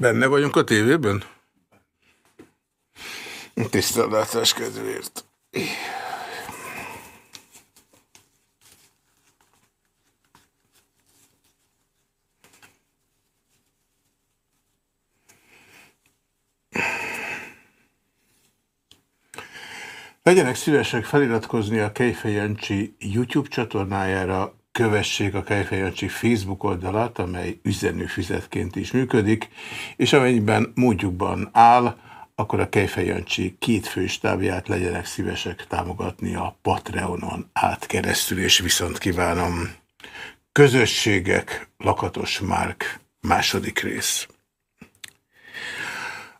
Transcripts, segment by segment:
Benne vagyunk a tévében? Tiszteletás kedvéért. Legyenek szívesek feliratkozni a Kejfej Jancsi YouTube csatornájára, kövessék a Kejfej Facebook oldalát, amely üzenőfizetként is működik, és amennyiben módjukban áll, akkor a Kejfej Jancsi két főstábját legyenek szívesek támogatni a Patreonon átkeresztül, és viszont kívánom közösségek, Lakatos Márk, második rész.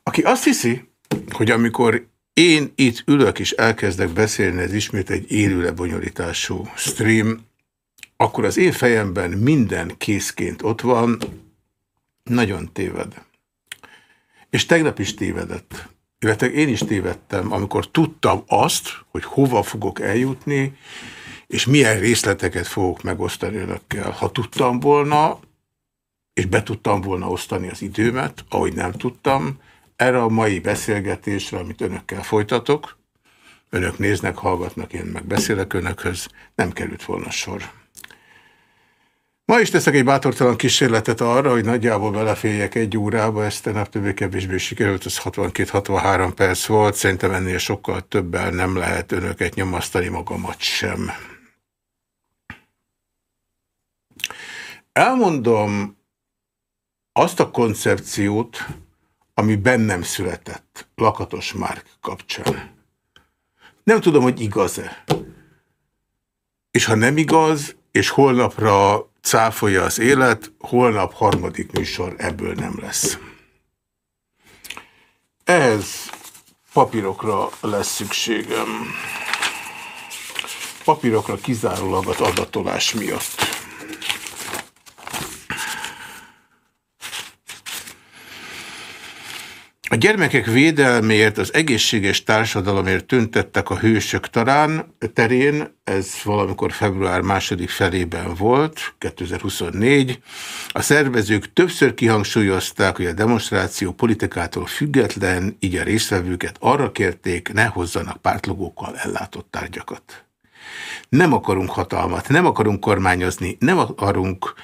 Aki azt hiszi, hogy amikor én itt ülök és elkezdek beszélni, ez ismét egy élő lebonyolítású stream, akkor az én fejemben minden készként ott van, nagyon téved. És tegnap is tévedett. Illetve én is tévedtem, amikor tudtam azt, hogy hova fogok eljutni, és milyen részleteket fogok megosztani önökkel. Ha tudtam volna, és be tudtam volna osztani az időmet, ahogy nem tudtam, erre a mai beszélgetésre, amit önökkel folytatok, önök néznek, hallgatnak, én meg beszélek önökhöz, nem került volna sor. Ma is teszek egy bátortalan kísérletet arra, hogy nagyjából beleféljek egy órába, ezt nap többé-kevésbé sikerült, az 62-63 perc volt, szerintem ennél sokkal többel nem lehet önöket nyomasztani magamat sem. Elmondom azt a koncepciót, ami bennem született Lakatos Márk kapcsán. Nem tudom, hogy igaz-e. És ha nem igaz, és holnapra cáfolja az élet, holnap harmadik műsor ebből nem lesz. Ehhez papírokra lesz szükségem. Papírokra kizárólag az adatolás miatt. Gyermekek védelméért, az egészséges társadalomért tüntettek a hősök tarán, terén, ez valamikor február második felében volt, 2024. A szervezők többször kihangsúlyozták, hogy a demonstráció politikától független, így a résztvevőket arra kérték, ne hozzanak pártlogókkal ellátott tárgyakat. Nem akarunk hatalmat, nem akarunk kormányozni, nem akarunk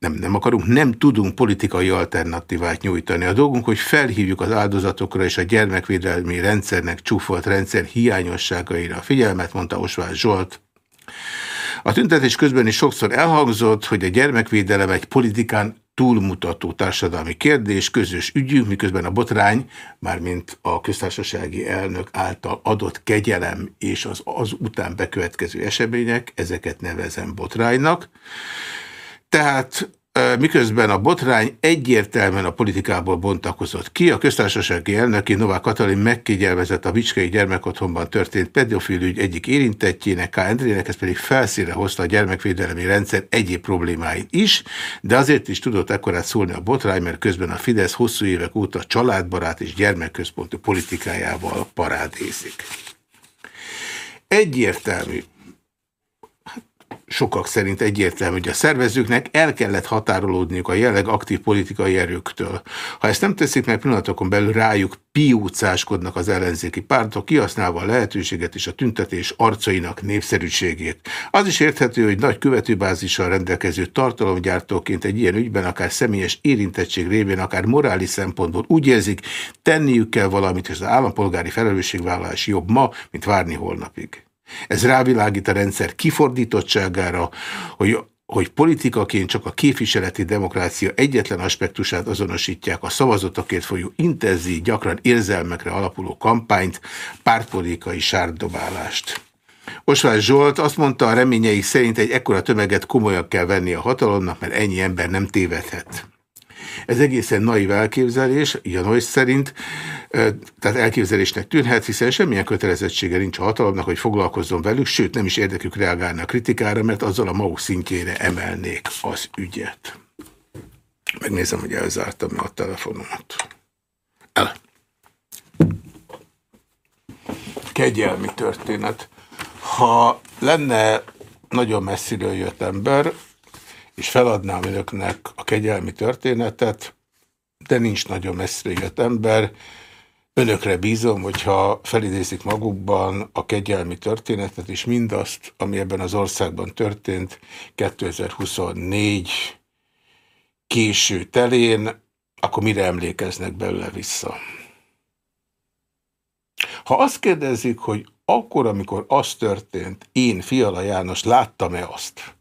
nem, nem akarunk, nem tudunk politikai alternatívát nyújtani. A dolgunk, hogy felhívjuk az áldozatokra és a gyermekvédelmi rendszernek csúfolt rendszer hiányosságaira a figyelmet, mondta Osvald Zsolt. A tüntetés közben is sokszor elhangzott, hogy a gyermekvédelem egy politikán túlmutató társadalmi kérdés, közös ügyünk, miközben a botrány, mármint a köztársasági elnök által adott kegyelem és az, az után bekövetkező események, ezeket nevezem botránynak. Tehát miközben a botrány egyértelműen a politikából bontakozott ki, a köztársasági elnöki Novák Katalin megkigyelmezett a Bicskei gyermekotthonban történt pedofil ügy egyik érintettjének, K. Endrének, ez pedig felszínre hozta a gyermekvédelmi rendszer egyéb problémáit is, de azért is tudott ekkorát szólni a botrány, mert közben a Fidesz hosszú évek óta családbarát és gyermekközpontú politikájával parádézik. Egyértelmű, sokak szerint egyértelmű, hogy a szervezőknek el kellett határolódniuk a jelleg aktív politikai erőktől. Ha ezt nem teszik meg pillanatokon belül rájuk piúcáskodnak az ellenzéki pártok, kihasználva a lehetőséget és a tüntetés arcainak népszerűségét. Az is érthető, hogy nagy követőbázissal rendelkező tartalomgyártóként egy ilyen ügyben akár személyes érintettség révén, akár morális szempontból úgy érzik, tenniük kell valamit, és az állampolgári felelősségvállalás jobb ma, mint várni holnapig. Ez rávilágít a rendszer kifordítottságára, hogy hogy politikaként csak a képviseleti demokrácia egyetlen aspektusát azonosítják a szavazatokért folyó intenzív, gyakran érzelmekre alapuló kampányt, pártpolitikai sárdobálást. Osvár Zsolt azt mondta, a reményeik szerint egy ekkora tömeget komolyan kell venni a hatalomnak, mert ennyi ember nem tévedhet. Ez egészen naiv elképzelés, Janois szerint, tehát elképzelésnek tűnhet, hiszen semmilyen kötelezettsége nincs a hatalomnak, hogy foglalkozzon velük, sőt nem is érdekük reagálni a kritikára, mert azzal a maguk szintjére emelnék az ügyet. Megnézem, hogy elzártam a telefonomat. El. Kegyelmi történet. Ha lenne nagyon messziről jött ember, és feladnám önöknek a kegyelmi történetet, de nincs nagyon messzire jött ember. Önökre bízom, hogyha felidézik magukban a kegyelmi történetet, és mindazt, ami ebben az országban történt 2024 késő telén, akkor mire emlékeznek belőle vissza? Ha azt kérdezik, hogy akkor, amikor az történt, én, Fiala János, láttam-e azt,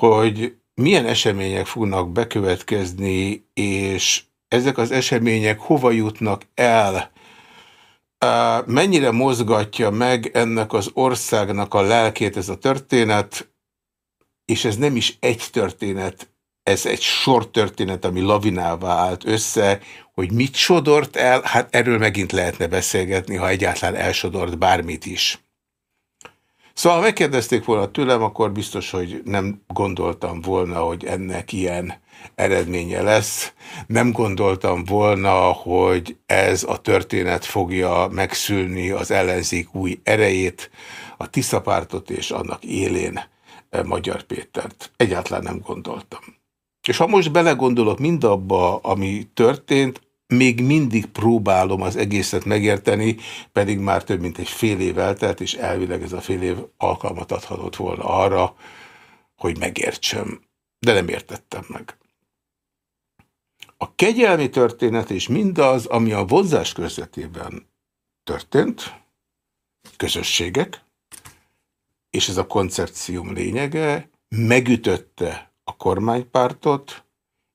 hogy milyen események fognak bekövetkezni, és ezek az események hova jutnak el, mennyire mozgatja meg ennek az országnak a lelkét ez a történet, és ez nem is egy történet, ez egy sor történet, ami lavinává állt össze, hogy mit sodort el, hát erről megint lehetne beszélgetni, ha egyáltalán elsodort bármit is. Szóval ha megkérdezték volna tőlem, akkor biztos, hogy nem gondoltam volna, hogy ennek ilyen eredménye lesz. Nem gondoltam volna, hogy ez a történet fogja megszülni az ellenzék új erejét, a Tiszapártot és annak élén eh, Magyar Pétert. Egyáltalán nem gondoltam. És ha most belegondolok mindabba, ami történt, még mindig próbálom az egészet megérteni, pedig már több mint egy fél év eltelt, és elvileg ez a fél év alkalmat adhatott volna arra, hogy megértsem. De nem értettem meg. A kegyelmi történet és mindaz, ami a vonzás közvetében történt, közösségek, és ez a koncepcióm lényege, megütötte a kormánypártot,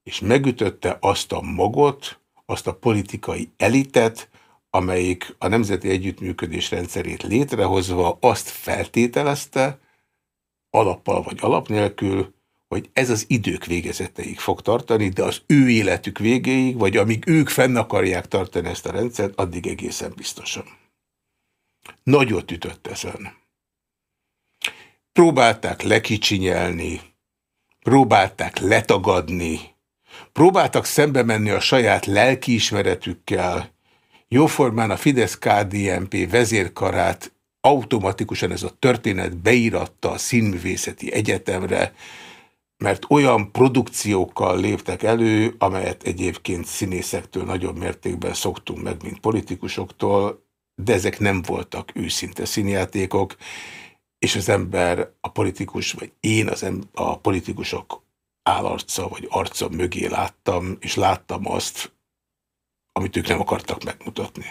és megütötte azt a magot, azt a politikai elitet, amelyik a Nemzeti Együttműködés rendszerét létrehozva azt feltételezte, alappal vagy alap nélkül, hogy ez az idők végezeteig fog tartani, de az ő életük végéig, vagy amíg ők fenn akarják tartani ezt a rendszert, addig egészen biztosan. Nagyot ütött ezen. Próbálták lekicsinyelni, próbálták letagadni, próbáltak szembe menni a saját lelkiismeretükkel, jóformán a Fidesz-KDNP vezérkarát automatikusan ez a történet beíratta a színművészeti egyetemre, mert olyan produkciókkal léptek elő, amelyet egyébként színészektől nagyobb mértékben szoktunk meg, mint politikusoktól, de ezek nem voltak őszinte színjátékok, és az ember, a politikus, vagy én az em a politikusok állarca vagy arca mögé láttam, és láttam azt, amit ők nem akartak megmutatni.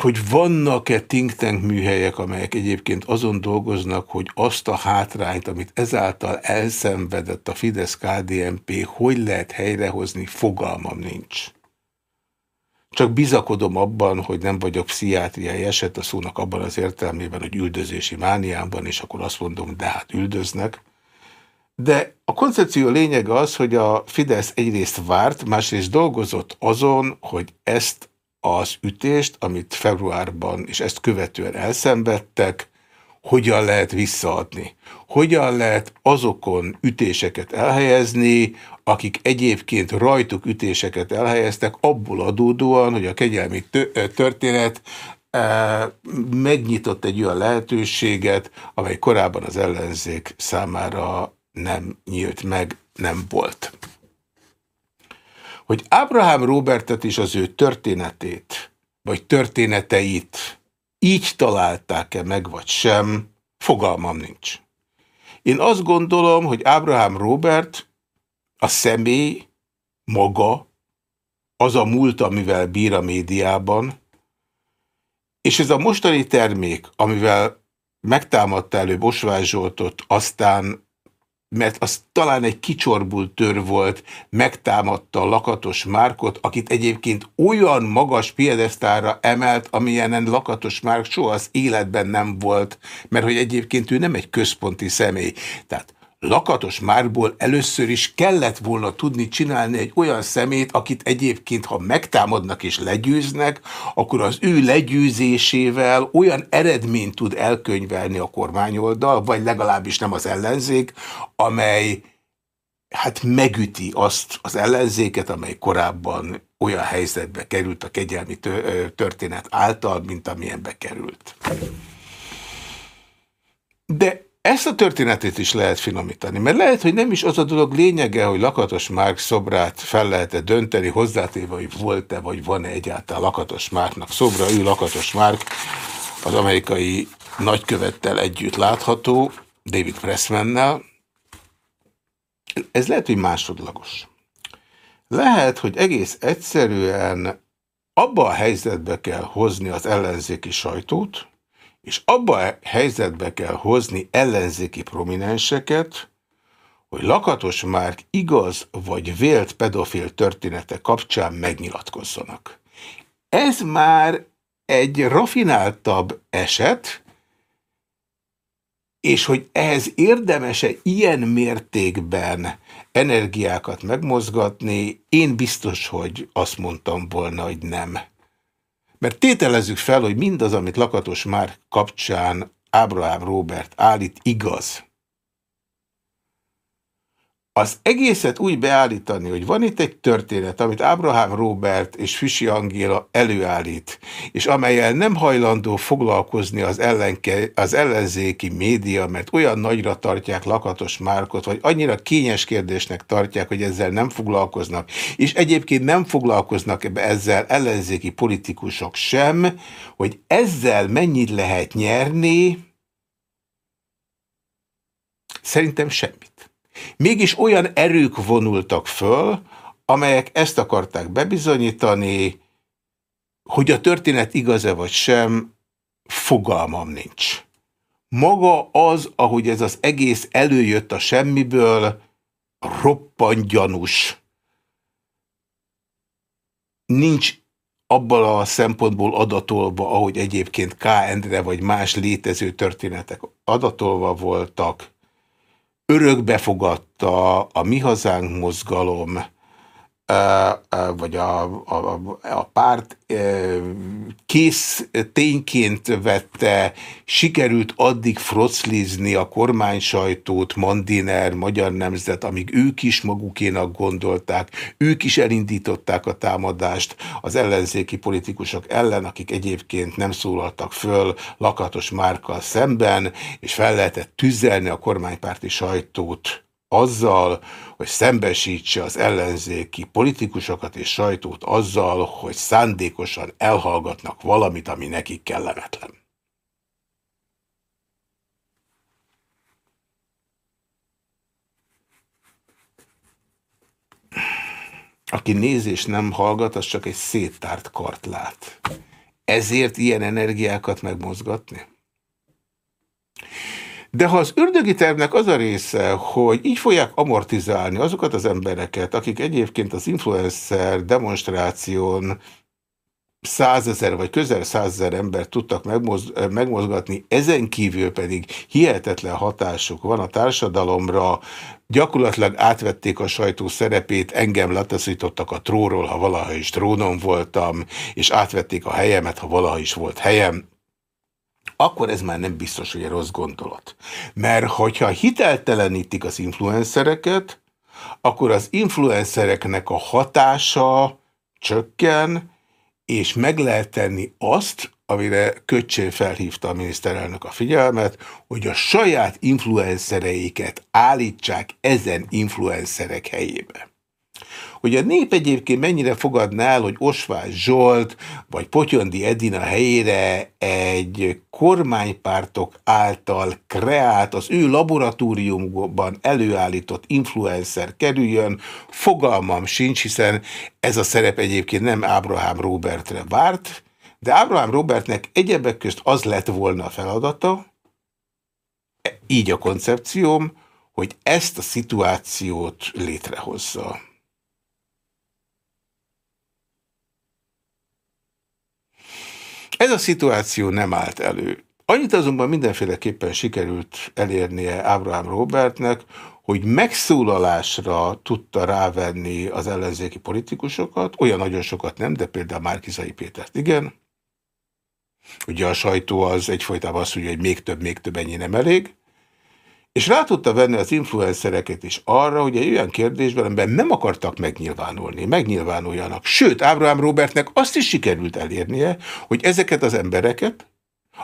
hogy vannak-e think tank műhelyek, amelyek egyébként azon dolgoznak, hogy azt a hátrányt, amit ezáltal elszenvedett a Fidesz-KDNP, hogy lehet helyrehozni, fogalmam nincs. Csak bizakodom abban, hogy nem vagyok pszichiátriai eset a szónak abban az értelmében, hogy üldözési mániámban, és akkor azt mondom, de hát üldöznek. De a koncepció lényege az, hogy a Fidesz egyrészt várt, másrészt dolgozott azon, hogy ezt az ütést, amit februárban és ezt követően elszenvedtek, hogyan lehet visszaadni. Hogyan lehet azokon ütéseket elhelyezni, akik egyébként rajtuk ütéseket elhelyeztek, abból adódóan, hogy a kegyelmi történet megnyitott egy olyan lehetőséget, amely korábban az ellenzék számára nem nyílt meg, nem volt hogy Abraham Robertet és az ő történetét, vagy történeteit így találták-e meg, vagy sem, fogalmam nincs. Én azt gondolom, hogy Abraham Robert a személy maga, az a múlt, amivel bír a médiában, és ez a mostani termék, amivel megtámadta előbb Osvás Zsoltot, aztán mert az talán egy kicsorbult tör volt, megtámadta lakatos Márkot, akit egyébként olyan magas piedesztára emelt, amilyenen lakatos Márk soha az életben nem volt, mert hogy egyébként ő nem egy központi személy. Tehát Lakatos Márból először is kellett volna tudni csinálni egy olyan szemét, akit egyébként, ha megtámadnak és legyőznek, akkor az ő legyőzésével olyan eredményt tud elkönyvelni a kormányoldal, vagy legalábbis nem az ellenzék, amely hát megüti azt az ellenzéket, amely korábban olyan helyzetbe került a kegyelmi történet által, mint amilyenbe került. De Ezt a történetét is lehet finomítani, mert lehet, hogy nem is az a dolog lényege, hogy Lakatos Márk szobrát fel lehet -e dönteni, hozzátéve, hogy volt-e vagy van-e egyáltalán Lakatos Márknak szobra. Ő Lakatos Márk az amerikai nagykövettel együtt látható, David Pressmannel. Ez lehet, hogy másodlagos. Lehet, hogy egész egyszerűen abba a helyzetbe kell hozni az ellenzéki sajtót, és abba a helyzetbe kell hozni ellenzéki prominenseket, hogy Lakatos Márk igaz vagy vélt pedofil története kapcsán megnyilatkozzanak. Ez már egy rafináltabb eset, és hogy ehhez érdemese ilyen mértékben energiákat megmozgatni, én biztos, hogy azt mondtam volna, hogy nem. Mert tételezzük fel, hogy mindaz, amit Lakatos már kapcsán Ábrahám Robert állít, igaz. Az egészet úgy beállítani, hogy van itt egy történet, amit Ábrahám Robert és Füsi Angéla előállít, és amelyel nem hajlandó foglalkozni az, ellenke, az ellenzéki média, mert olyan nagyra tartják Lakatos Márkot, vagy annyira kényes kérdésnek tartják, hogy ezzel nem foglalkoznak, és egyébként nem foglalkoznak ezzel ellenzéki politikusok sem, hogy ezzel mennyit lehet nyerni, szerintem semmit. Mégis olyan erők vonultak föl, amelyek ezt akarták bebizonyítani, hogy a történet igaz-e vagy sem, fogalmam nincs. Maga az, ahogy ez az egész előjött a semmiből, roppan gyanús. Nincs abban a szempontból adatolva, ahogy egyébként K. Endre vagy más létező történetek adatolva voltak, örökbe fogadta a Mi Hazánk mozgalom, vagy a, a, a párt kész tényként vette, sikerült addig froclizni a kormány sajtót, Mandiner, Magyar Nemzet, amíg ők is magukénak gondolták, ők is elindították a támadást az ellenzéki politikusok ellen, akik egyébként nem szólaltak föl Lakatos Márkkal szemben, és fel lehetett tüzelni a kormánypárti sajtót azzal, hogy szembesítse az ellenzéki politikusokat és sajtót azzal, hogy szándékosan elhallgatnak valamit, ami nekik kellemetlen. Aki néz és nem hallgat, az csak egy széttárt kart lát. Ezért ilyen energiákat megmozgatni? De ha az ördögi tervnek az a része, hogy így fogják amortizálni azokat az embereket, akik egyébként az influencer demonstráción százezer vagy közel százezer embert tudtak megmoz, megmozgatni, ezen kívül pedig hihetetlen hatásuk van a társadalomra, gyakorlatilag átvették a sajtó szerepét, engem letaszítottak a tróról, ha valaha is trónon voltam, és átvették a helyemet, ha valaha is volt helyem akkor ez már nem biztos, hogy egy rossz gondolat. Mert hogyha hiteltelenítik az influencereket, akkor az influencereknek a hatása csökken, és meg lehet tenni azt, amire Köcsén felhívta a miniszterelnök a figyelmet, hogy a saját influencereiket állítsák ezen influencerek helyébe. Hogy a nép egyébként mennyire fogadná el, hogy Osvás Zsolt vagy Potyondi Edina helyére egy kormánypártok által kreált, az ő laboratóriumban előállított influencer kerüljön, fogalmam sincs, hiszen ez a szerep egyébként nem Ábrahám Robertre várt, de Ábrahám Robertnek egyebek közt az lett volna a feladata, így a koncepcióm, hogy ezt a szituációt létrehozza. Ez a szituáció nem állt elő. Annyit azonban mindenféleképpen sikerült elérnie Ábrahám Robertnek, hogy megszólalásra tudta rávenni az ellenzéki politikusokat, olyan nagyon sokat nem, de például Márkizai Pétert igen. Ugye a sajtó az egyfolytában azt mondja, hogy még több, még több, ennyi nem elég. És rá tudta venni az influencereket is arra, hogy egy olyan kérdésben, amiben nem akartak megnyilvánulni, megnyilvánuljanak. Sőt, Ábrahám Robertnek azt is sikerült elérnie, hogy ezeket az embereket,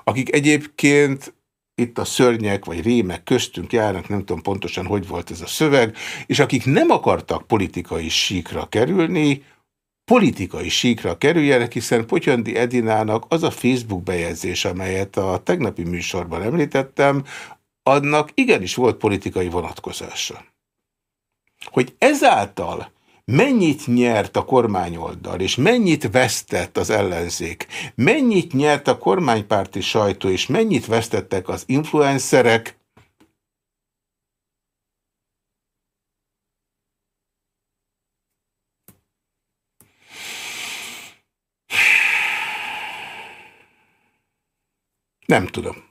akik egyébként itt a szörnyek vagy rémek köztünk járnak, nem tudom pontosan, hogy volt ez a szöveg, és akik nem akartak politikai síkra kerülni, politikai síkra kerüljenek, hiszen Potyandi Edinának az a Facebook bejegyzés, amelyet a tegnapi műsorban említettem, annak igenis volt politikai vonatkozása. Hogy ezáltal mennyit nyert a kormányoldal, és mennyit vesztett az ellenzék, mennyit nyert a kormánypárti sajtó, és mennyit vesztettek az influencerek, Nem tudom.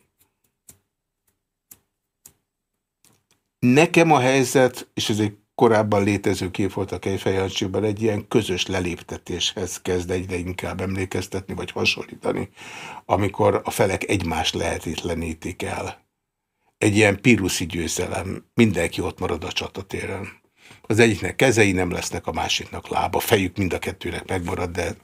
Nekem a helyzet, és ez egy korábban létező kép volt a Kejfejancsiban, egy ilyen közös leléptetéshez kezd egyre inkább emlékeztetni, vagy hasonlítani, amikor a felek egymást lehetetlenítik el. Egy ilyen piruszi győzelem, mindenki ott marad a csatatéren. Az egyiknek kezei nem lesznek, a másiknak lába, fejük mind a kettőnek megmarad, de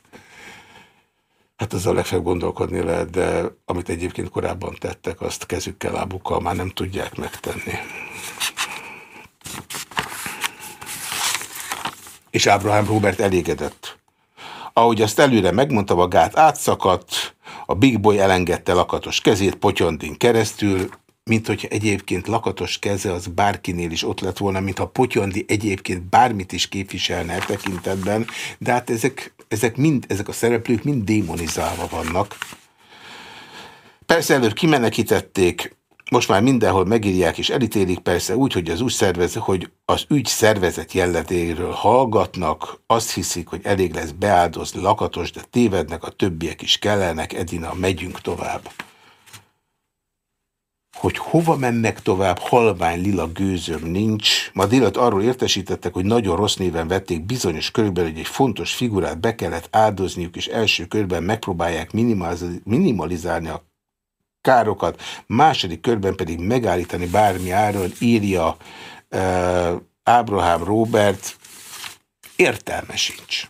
Hát a legfeljebb gondolkodni lehet, de amit egyébként korábban tettek, azt kezükkel, lábukkal már nem tudják megtenni. És Ábrahám Robert elégedett. Ahogy azt előre megmondta, a gát átszakadt, a Big Boy elengedte lakatos kezét Potyondin keresztül, mint hogy egyébként lakatos keze az bárkinél is ott lett volna, mintha Potyondi egyébként bármit is képviselne e tekintetben, de hát ezek, ezek, mind, ezek a szereplők mind démonizálva vannak. Persze előbb kimenekítették, most már mindenhol megírják és elítélik, persze úgy, hogy az, úgy szervezet, hogy az ügy szervezet jelletéről hallgatnak, azt hiszik, hogy elég lesz beáldozni lakatos, de tévednek, a többiek is kellenek, Edina, megyünk tovább hogy hova mennek tovább, halvány lila gőzöm nincs. Ma délet arról értesítettek, hogy nagyon rossz néven vették bizonyos körülbelül, hogy egy fontos figurát be kellett áldozniuk, és első körben megpróbálják minimalizálni a károkat, második körben pedig megállítani bármi áron, írja uh, Robert, értelme sincs.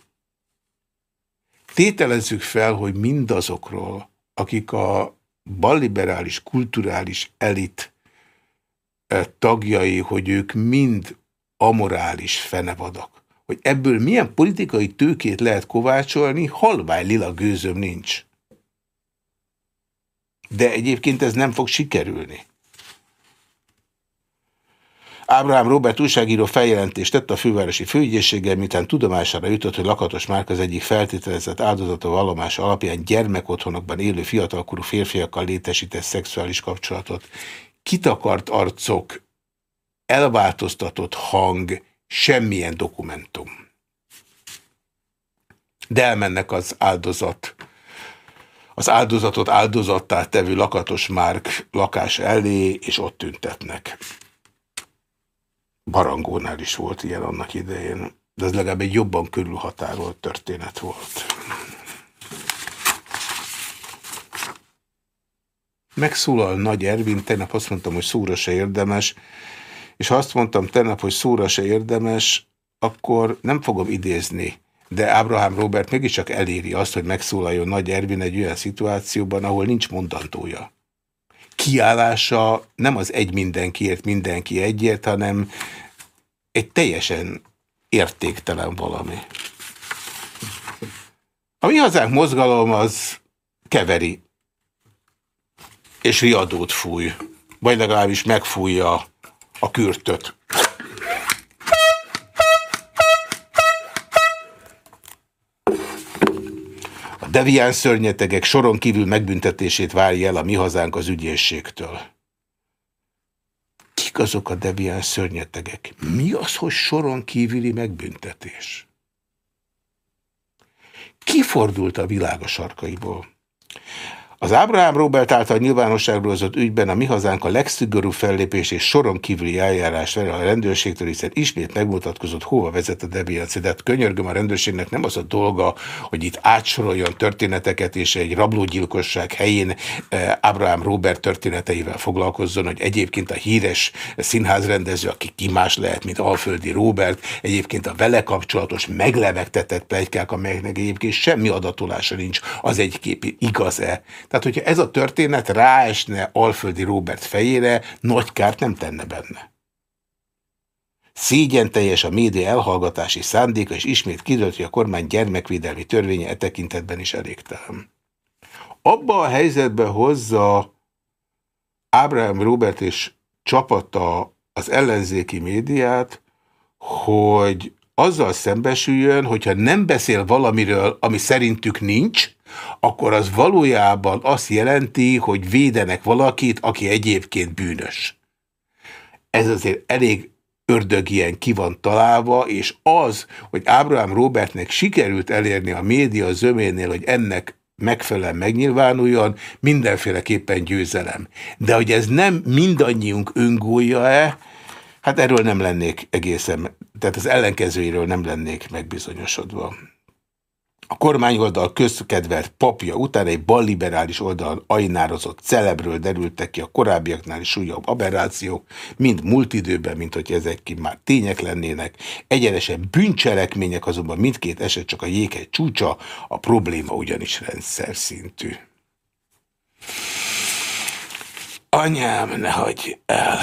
Tételezzük fel, hogy mindazokról, akik a balliberális, kulturális elit eh, tagjai, hogy ők mind amorális fenevadak. Hogy ebből milyen politikai tőkét lehet kovácsolni, halvány lila gőzöm nincs. De egyébként ez nem fog sikerülni. Ábrahám Robert újságíró feljelentést tett a fővárosi főügyészséggel, miután tudomására jutott, hogy Lakatos Márk az egyik feltételezett áldozata vallomása alapján gyermekotthonokban élő fiatalkorú férfiakkal létesített szexuális kapcsolatot. Kitakart arcok, elváltoztatott hang, semmilyen dokumentum. De elmennek az áldozat az áldozatot áldozattá tevő Lakatos Márk lakás elé, és ott tüntetnek. Barangónál is volt ilyen annak idején, de ez legalább egy jobban körülhatárolt történet volt. Megszólal Nagy Ervin, tegnap azt mondtam, hogy szóra se érdemes, és ha azt mondtam tegnap, hogy szóra se érdemes, akkor nem fogom idézni, de Ábrahám Robert mégiscsak eléri azt, hogy megszólaljon Nagy Ervin egy olyan szituációban, ahol nincs mondandója kiállása nem az egy mindenkiért, mindenki egyért, hanem egy teljesen értéktelen valami. A mi hazánk mozgalom az keveri, és riadót fúj, vagy legalábbis megfújja a kürtöt. Devián szörnyetegek soron kívül megbüntetését várja el a mi hazánk az ügyészségtől. Kik azok a devián szörnyetegek? Mi az, hogy soron kívüli megbüntetés? Kifordult a világ a sarkaiból? Az Ábrahám Robert által nyilvánosságra hozott ügyben a mi hazánk a legszigorúbb fellépés és soron kívüli eljárás a rendőrségtől, hiszen ismét megmutatkozott, hova vezet a deviancia. De hát könyörgöm a rendőrségnek nem az a dolga, hogy itt átsoroljon történeteket, és egy rablógyilkosság helyén eh, Ábrahám Robert történeteivel foglalkozzon, hogy egyébként a híres színházrendező, aki ki más lehet, mint Alföldi Robert, egyébként a vele kapcsolatos meglevegtetett plegykák, amelyeknek egyébként semmi adatolása nincs, az egy kép igaz-e. Tehát, hogyha ez a történet ráesne Alföldi Robert fejére, nagy kárt nem tenne benne. Szégyen teljes a média elhallgatási szándéka, és ismét kiderült, hogy a kormány gyermekvédelmi törvénye e tekintetben is elégtelen. Abba a helyzetbe hozza Ábrahám Robert és csapata az ellenzéki médiát, hogy azzal szembesüljön, hogyha nem beszél valamiről, ami szerintük nincs, akkor az valójában azt jelenti, hogy védenek valakit, aki egyébként bűnös. Ez azért elég ördögien ki van találva, és az, hogy Ábrahám Robertnek sikerült elérni a média zöménél, hogy ennek megfelelően megnyilvánuljon, mindenféleképpen győzelem. De hogy ez nem mindannyiunk öngója-e, hát erről nem lennék egészen, tehát az ellenkezőiről nem lennék megbizonyosodva. A kormányoldal közkedvelt papja után egy balliberális oldalon ajnározott celebről derültek ki a korábbiaknál is újabb aberrációk, mind múlt időben, mint hogy ezek ki már tények lennének. Egyenesen bűncselekmények azonban mindkét eset csak a jéghegy csúcsa, a probléma ugyanis rendszer szintű. Anyám, ne hagyj el!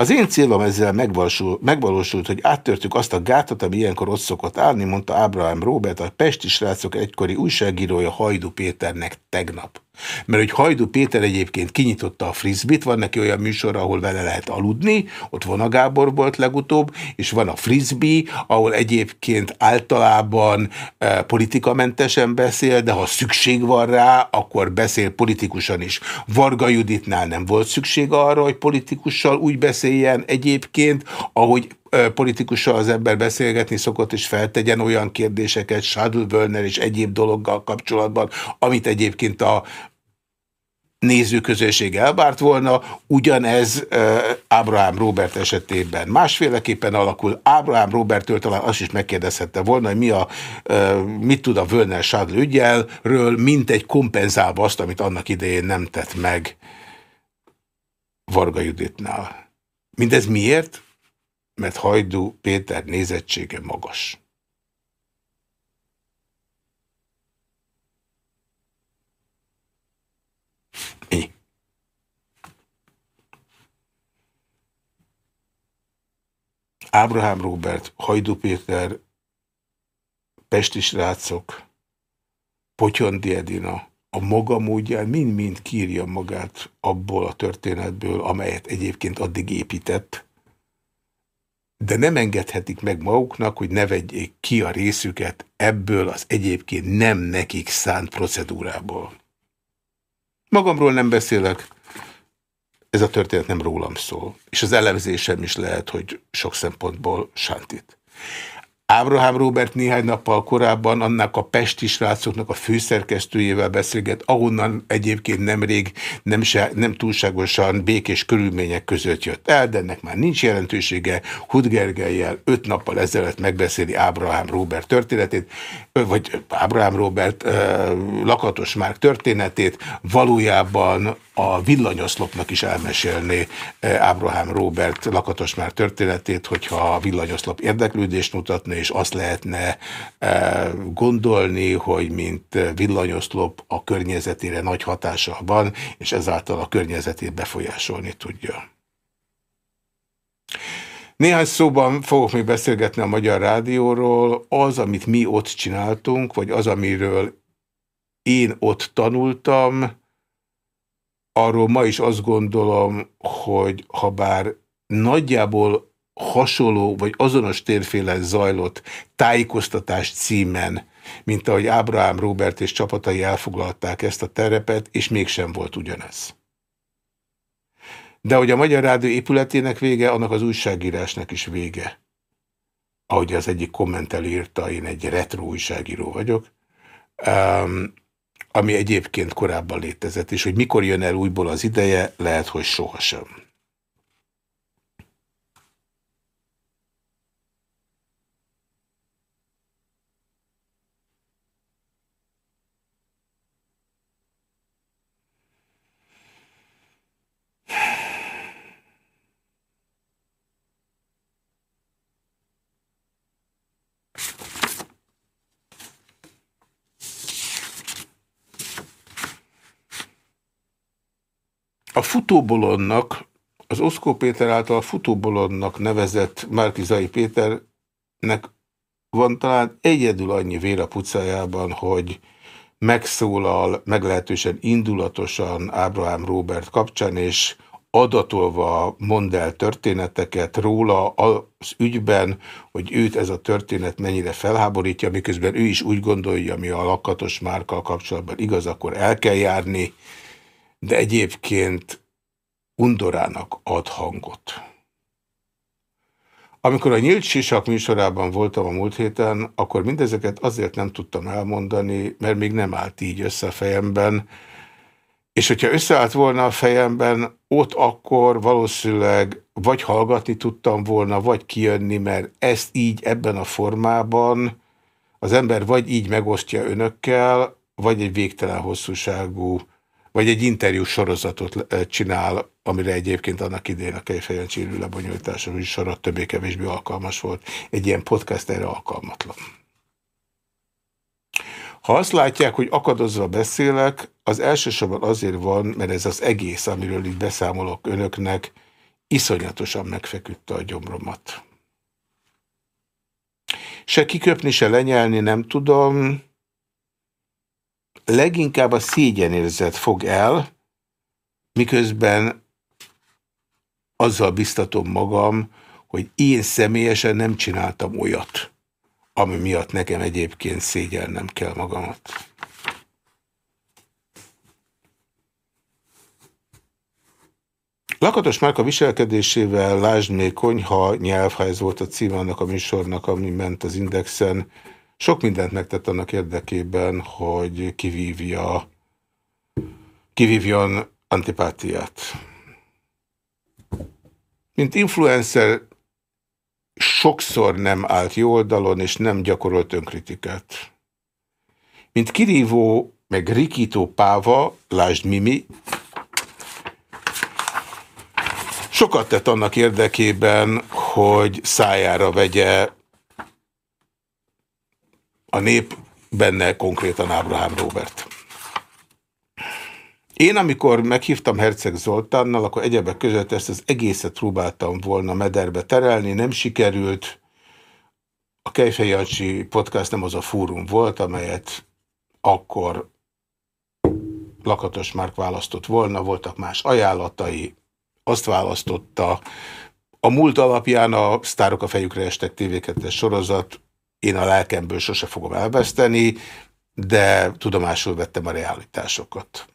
Az én célom ezzel megvalósult, megvalósult, hogy áttörtük azt a gátot, ami ilyenkor ott szokott állni, mondta Ábrahám Robert, a Pesti srácok egykori újságírója Hajdu Péternek tegnap. Mert hogy Hajdu Péter egyébként kinyitotta a frisbit, van neki olyan műsor, ahol vele lehet aludni, ott van a Gábor volt legutóbb, és van a frisbee, ahol egyébként általában e, politikamentesen beszél, de ha szükség van rá, akkor beszél politikusan is. Varga Juditnál nem volt szükség arra, hogy politikussal úgy beszéljen egyébként, ahogy politikussal az ember beszélgetni szokott, és feltegyen olyan kérdéseket Schadl és egyéb dologgal kapcsolatban, amit egyébként a nézőközönség elvárt volna, ugyanez Ábrahám Robert esetében másféleképpen alakul. Ábrahám Robertől talán azt is megkérdezhette volna, hogy mi a, mit tud a Völner Sadl ügyelről, mint egy kompenzálva azt, amit annak idején nem tett meg Varga Juditnál. Mindez miért? Mert Hajdú Péter nézettsége magas. Ennyi. Ábrahám Róbert, Hajdú Péter, Pesti srácok, Potyondi Edina, a maga módján mind-mind kírja magát abból a történetből, amelyet egyébként addig épített, de nem engedhetik meg maguknak, hogy ne vegyék ki a részüket ebből az egyébként nem nekik szánt procedúrából. Magamról nem beszélek, ez a történet nem rólam szól, és az elemzésem is lehet, hogy sok szempontból sántít. Ábrahám Robert néhány nappal korábban annak a pesti srácoknak a főszerkesztőjével beszélget, ahonnan egyébként nemrég nem, se, nem túlságosan békés körülmények között jött el, de ennek már nincs jelentősége. Hudgergelyel öt nappal ezelőtt megbeszéli Ábrahám Robert történetét, vagy Ábrahám Robert uh, Lakatos Márk történetét, valójában a villanyoszlopnak is elmesélni Ábrahám Robert Lakatos Márk történetét, hogyha a villanyoszlop érdeklődést mutatna, és azt lehetne e, gondolni, hogy mint villanyoszlop a környezetére nagy hatása van, és ezáltal a környezetét befolyásolni tudja. Néhány szóban fogok még beszélgetni a Magyar Rádióról. Az, amit mi ott csináltunk, vagy az, amiről én ott tanultam, arról ma is azt gondolom, hogy ha bár nagyjából hasonló vagy azonos térfélen zajlott tájékoztatás címen, mint ahogy Ábrahám Robert és csapatai elfoglalták ezt a terepet, és mégsem volt ugyanez. De hogy a Magyar Rádió épületének vége, annak az újságírásnak is vége. Ahogy az egyik kommentel írta, én egy retro újságíró vagyok, um, ami egyébként korábban létezett, és hogy mikor jön el újból az ideje, lehet, hogy sohasem. Futóbolonnak, az Oszkó Péter által futóbolonnak nevezett Márkizai Péternek van talán egyedül annyi vér a pucájában, hogy megszólal meglehetősen indulatosan Ábrahám Robert kapcsán, és adatolva mond el történeteket róla az ügyben, hogy őt ez a történet mennyire felháborítja, miközben ő is úgy gondolja, ami a lakatos márkal kapcsolatban igaz, akkor el kell járni, de egyébként undorának ad hangot. Amikor a Nyílt Sisak műsorában voltam a múlt héten, akkor mindezeket azért nem tudtam elmondani, mert még nem állt így össze a fejemben, és hogyha összeállt volna a fejemben, ott akkor valószínűleg vagy hallgatni tudtam volna, vagy kijönni, mert ezt így ebben a formában az ember vagy így megosztja önökkel, vagy egy végtelen hosszúságú, vagy egy interjú sorozatot csinál, amire egyébként annak idején a Kejfejen Csírű lebonyolítása műsora többé-kevésbé alkalmas volt. Egy ilyen podcast erre alkalmatlan. Ha azt látják, hogy akadozva beszélek, az elsősorban azért van, mert ez az egész, amiről itt beszámolok önöknek, iszonyatosan megfeküdte a gyomromat. Se kiköpni, se lenyelni nem tudom. Leginkább a szégyenérzet fog el, miközben azzal biztatom magam, hogy én személyesen nem csináltam olyat, ami miatt nekem egyébként szégyelnem kell magamat. Lakatos Márka viselkedésével lásd még konyha nyelv, ha ez volt a cím annak a műsornak, ami ment az Indexen. Sok mindent megtett annak érdekében, hogy kivívja, kivívjon antipátiát. Mint influencer sokszor nem állt jó oldalon, és nem gyakorolt önkritikát. Mint kirívó, meg rikító páva, lásd Mimi, sokat tett annak érdekében, hogy szájára vegye a nép benne konkrétan Ábrahám Robert. Én, amikor meghívtam Herceg Zoltánnal, akkor egyebek között ezt az egészet próbáltam volna mederbe terelni, nem sikerült. A Kejfej podcast nem az a fórum volt, amelyet akkor Lakatos Márk választott volna, voltak más ajánlatai, azt választotta. A múlt alapján a Sztárok a fejükre estek tv sorozat, én a lelkemből sose fogom elveszteni, de tudomásul vettem a realitásokat.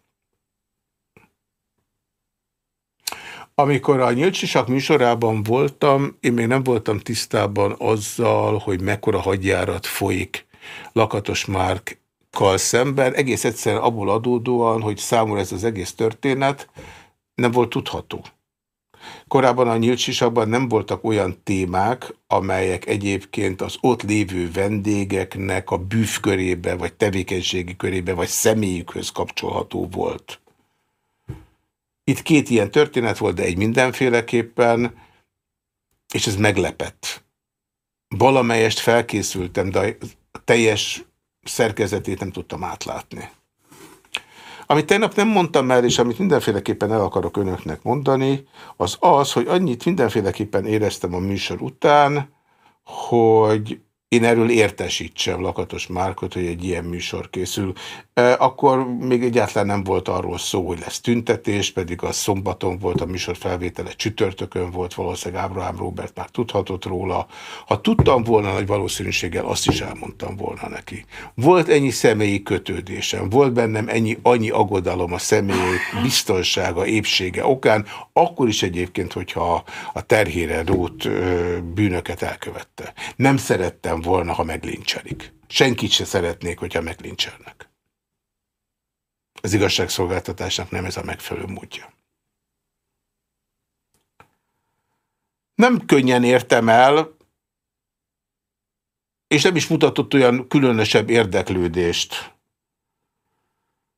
Amikor a Nyílt műsorában voltam, én még nem voltam tisztában azzal, hogy mekkora hadjárat folyik Lakatos Márkkal szemben, egész egyszerűen abból adódóan, hogy számomra ez az egész történet nem volt tudható. Korábban a nyílt sisakban nem voltak olyan témák, amelyek egyébként az ott lévő vendégeknek a bűvkörébe, vagy tevékenységi körébe, vagy személyükhöz kapcsolható volt. Itt két ilyen történet volt, de egy mindenféleképpen, és ez meglepett. Valamelyest felkészültem, de a teljes szerkezetét nem tudtam átlátni. Amit tegnap nem mondtam el, és amit mindenféleképpen el akarok önöknek mondani, az az, hogy annyit mindenféleképpen éreztem a műsor után, hogy én erről értesítsem Lakatos Márkot, hogy egy ilyen műsor készül. Akkor még egyáltalán nem volt arról szó, hogy lesz tüntetés, pedig a szombaton volt a műsor felvétele, csütörtökön volt, valószínűleg Ábrahám Robert már tudhatott róla. Ha tudtam volna, nagy valószínűséggel azt is elmondtam volna neki. Volt ennyi személyi kötődésem, volt bennem ennyi, annyi aggodalom a személy biztonsága, épsége okán, akkor is egyébként, hogyha a terhére rót bűnöket elkövette. Nem szerettem volna, ha meglincselik. Senkit se szeretnék, hogyha meglincselnek. Az igazságszolgáltatásnak nem ez a megfelelő módja. Nem könnyen értem el, és nem is mutatott olyan különösebb érdeklődést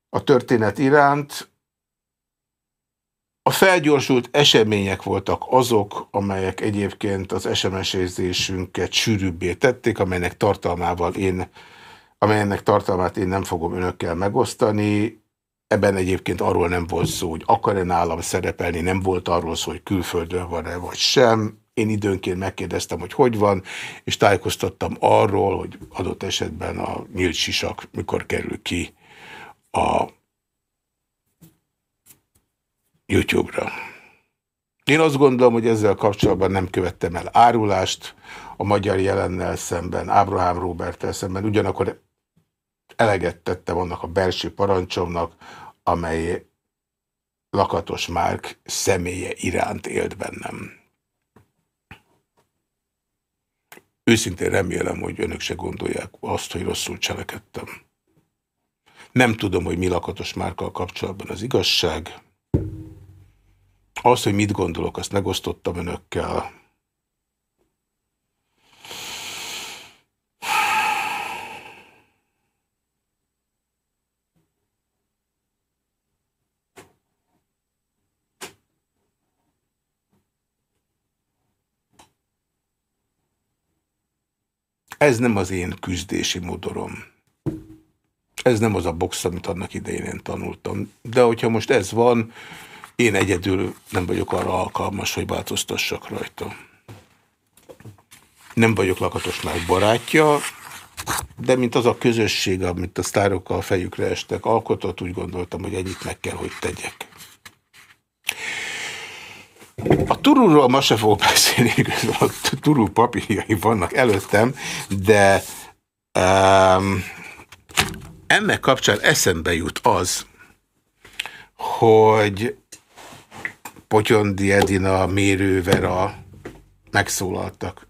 a történet iránt, a felgyorsult események voltak azok, amelyek egyébként az SMS-ézésünket sűrűbbé tették, amelynek tartalmával én, amelynek tartalmát én nem fogom önökkel megosztani. Ebben egyébként arról nem volt szó, hogy akar-e nálam szerepelni, nem volt arról szó, hogy külföldön van-e vagy sem. Én időnként megkérdeztem, hogy hogy van, és tájékoztattam arról, hogy adott esetben a nyílt sisak mikor kerül ki a YouTube-ra. Én azt gondolom, hogy ezzel kapcsolatban nem követtem el árulást a magyar jelennel szemben, Ábrahám Robertel szemben, ugyanakkor eleget tettem annak a belső parancsomnak, amely Lakatos Márk személye iránt élt bennem. Őszintén remélem, hogy önök se gondolják azt, hogy rosszul cselekedtem. Nem tudom, hogy mi Lakatos Márkkal kapcsolatban az igazság. Az, hogy mit gondolok, azt megosztottam önökkel. Ez nem az én küzdési modorom. Ez nem az a box, amit annak idején én tanultam. De hogyha most ez van, én egyedül nem vagyok arra alkalmas, hogy változtassak rajta. Nem vagyok lakatos már barátja, de mint az a közösség, amit a sztárokkal fejükre estek alkotott, úgy gondoltam, hogy ennyit meg kell, hogy tegyek. A turulról ma se fogok beszélni, a turul papírjai vannak előttem, de um, ennek kapcsán eszembe jut az, hogy Potyondi Edina, Mérő Vera megszólaltak.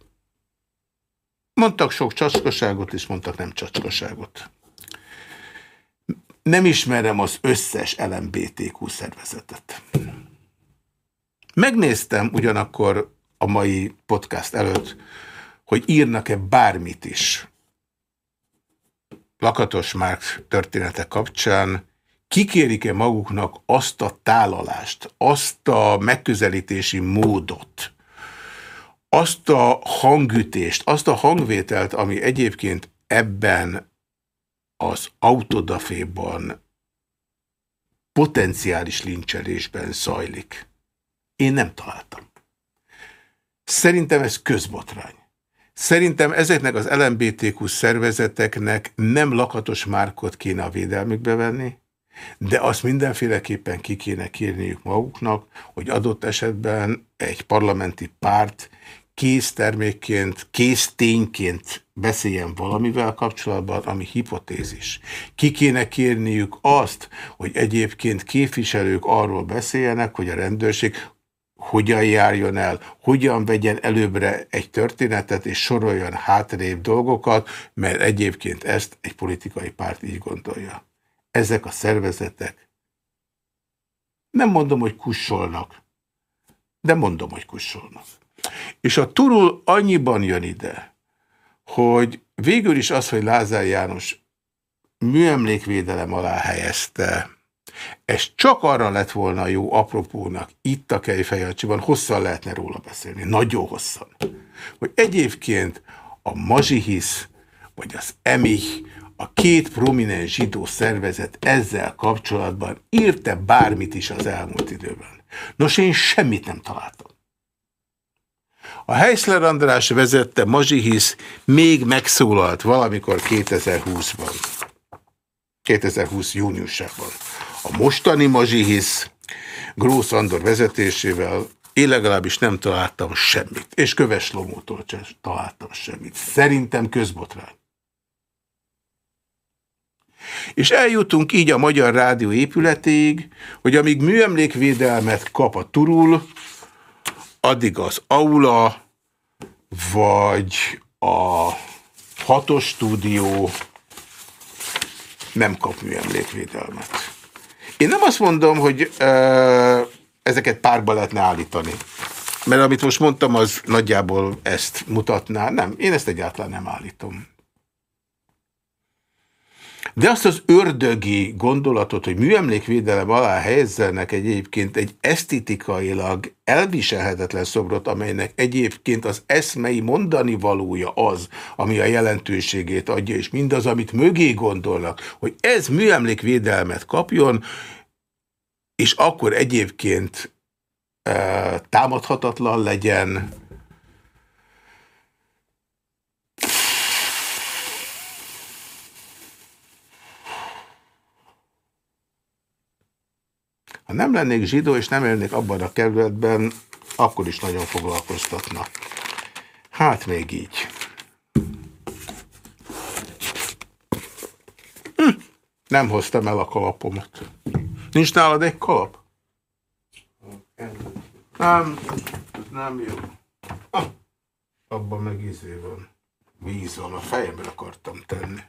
Mondtak sok csacskaságot, és mondtak nem csacskaságot. Nem ismerem az összes LMBTQ szervezetet. Megnéztem ugyanakkor a mai podcast előtt, hogy írnak-e bármit is Lakatos Márk története kapcsán, kikérik-e maguknak azt a tálalást, azt a megközelítési módot, azt a hangütést, azt a hangvételt, ami egyébként ebben az autodaféban potenciális lincselésben zajlik. Én nem találtam. Szerintem ez közbotrány. Szerintem ezeknek az LMBTQ szervezeteknek nem lakatos márkot kéne a védelmükbe venni, de azt mindenféleképpen ki kéne kérniük maguknak, hogy adott esetben egy parlamenti párt kész termékként, kész tényként beszéljen valamivel kapcsolatban, ami hipotézis. Ki kéne kérniük azt, hogy egyébként képviselők arról beszéljenek, hogy a rendőrség hogyan járjon el, hogyan vegyen előbbre egy történetet, és soroljon hátrébb dolgokat, mert egyébként ezt egy politikai párt így gondolja ezek a szervezetek nem mondom, hogy kussolnak, de mondom, hogy kussolnak. És a turul annyiban jön ide, hogy végül is az, hogy Lázár János műemlékvédelem alá helyezte, ez csak arra lett volna jó apropónak itt a Kejfejjelcsiban, hosszan lehetne róla beszélni, nagyon hosszan. Hogy egyébként a Mazsihisz, vagy az Emich, a két prominens zsidó szervezet ezzel kapcsolatban írte bármit is az elmúlt időben. Nos, én semmit nem találtam. A Heisler András vezette Mazsihisz még megszólalt valamikor 2020-ban. 2020 júniusában. A mostani Mazsihisz Grósz Andor vezetésével én legalábbis nem találtam semmit. És Köves Lomótól találtam semmit. Szerintem közbotrány. És eljutunk így a Magyar Rádió épületéig, hogy amíg műemlékvédelmet kap a turul, addig az aula, vagy a hatos stúdió nem kap műemlékvédelmet. Én nem azt mondom, hogy ö, ezeket párba lehetne állítani. Mert amit most mondtam, az nagyjából ezt mutatná. Nem, én ezt egyáltalán nem állítom. De azt az ördögi gondolatot, hogy műemlékvédelem alá helyezzenek egyébként egy esztétikailag elviselhetetlen szobrot, amelynek egyébként az eszmei mondani valója az, ami a jelentőségét adja, és mindaz, amit mögé gondolnak, hogy ez műemlékvédelmet kapjon, és akkor egyébként e, támadhatatlan legyen, Ha nem lennék zsidó, és nem élnék abban a kerületben, akkor is nagyon foglalkoztatna. Hát még így. Hm. Nem hoztam el a kalapomat. Nincs nálad egy kalap? Nem, nem jó. Ah, abban meg izé van. Víz van, a fejemre akartam tenni.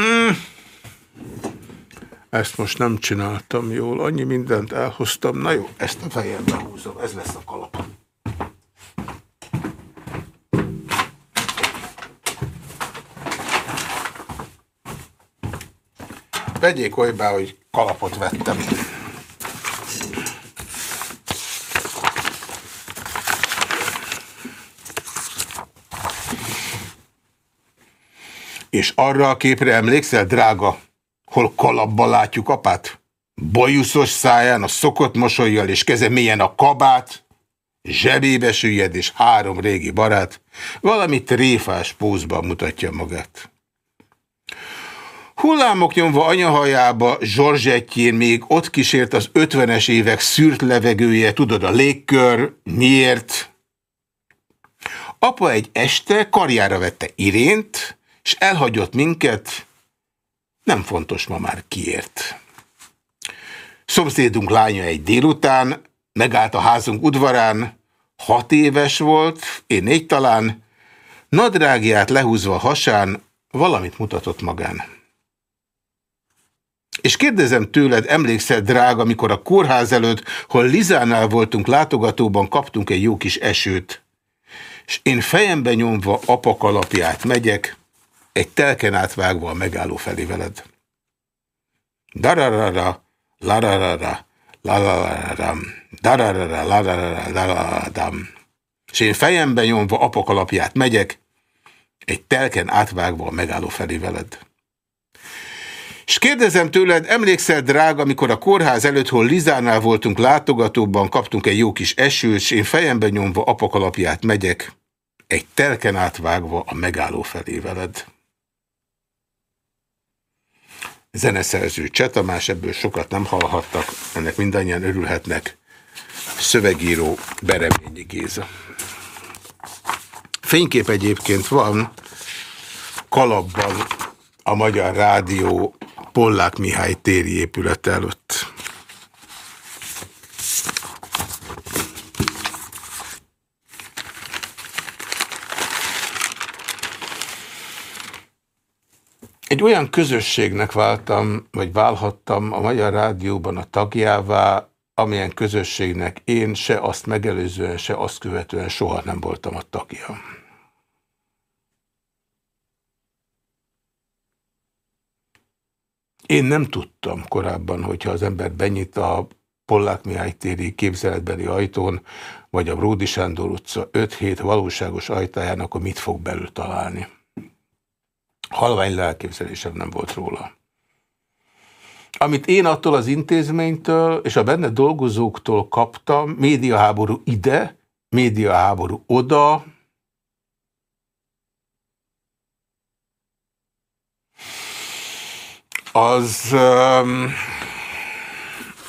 Mm. Ezt most nem csináltam jól, annyi mindent elhoztam. Na jó, ezt a fejembe húzom, ez lesz a kalap. Vegyék olybá, hogy kalapot vettem. És arra a képre emlékszel, drága? Hol kalapban látjuk apát? Bajuszos száján, a szokott mosolyjal és keze mélyen a kabát, zsebébe süllyed és három régi barát, valami tréfás pózban mutatja magát. Hullámok nyomva anyahajába, Zsorzsettjén még ott kísért az ötvenes évek szűrt levegője, tudod a légkör, miért? Apa egy este karjára vette Irént, és elhagyott minket, nem fontos ma már kiért. Szomszédunk lánya egy délután, megállt a házunk udvarán, hat éves volt, én négy talán, nadrágját lehúzva hasán, valamit mutatott magán. És kérdezem tőled, emlékszel, drága, amikor a kórház előtt, hol Lizánál voltunk látogatóban, kaptunk egy jó kis esőt, és én fejembe nyomva apakalapját megyek, egy telken átvágva a megálló felé veled. Dararara, lararara, lalalaram, dararara, lararara, lalaladam. És én fejembe nyomva apokalapját megyek, egy telken átvágva a megálló felé veled. És kérdezem tőled, emlékszel, drága, amikor a kórház előtt, hol Lizánál voltunk látogatóban, kaptunk egy jó kis esőt, és én fejembe nyomva apokalapját megyek, egy telken átvágva a megálló felé veled zeneszerző Csetamás, ebből sokat nem hallhattak, ennek mindannyian örülhetnek. Szövegíró Bereményi Géza. Fénykép egyébként van kalapban a Magyar Rádió Pollák Mihály téri épület előtt. Egy olyan közösségnek váltam, vagy válhattam a Magyar Rádióban a tagjává, amilyen közösségnek én se azt megelőzően, se azt követően soha nem voltam a tagja. Én nem tudtam korábban, hogyha az ember benyit a Pollák Mihály téri képzeletbeli ajtón, vagy a Bródi Sándor utca 5-7 valóságos ajtaján, akkor mit fog belül találni. Halvány lelképzelésem nem volt róla. Amit én attól az intézménytől és a benne dolgozóktól kaptam, médiaháború ide, médiaháború oda, az um,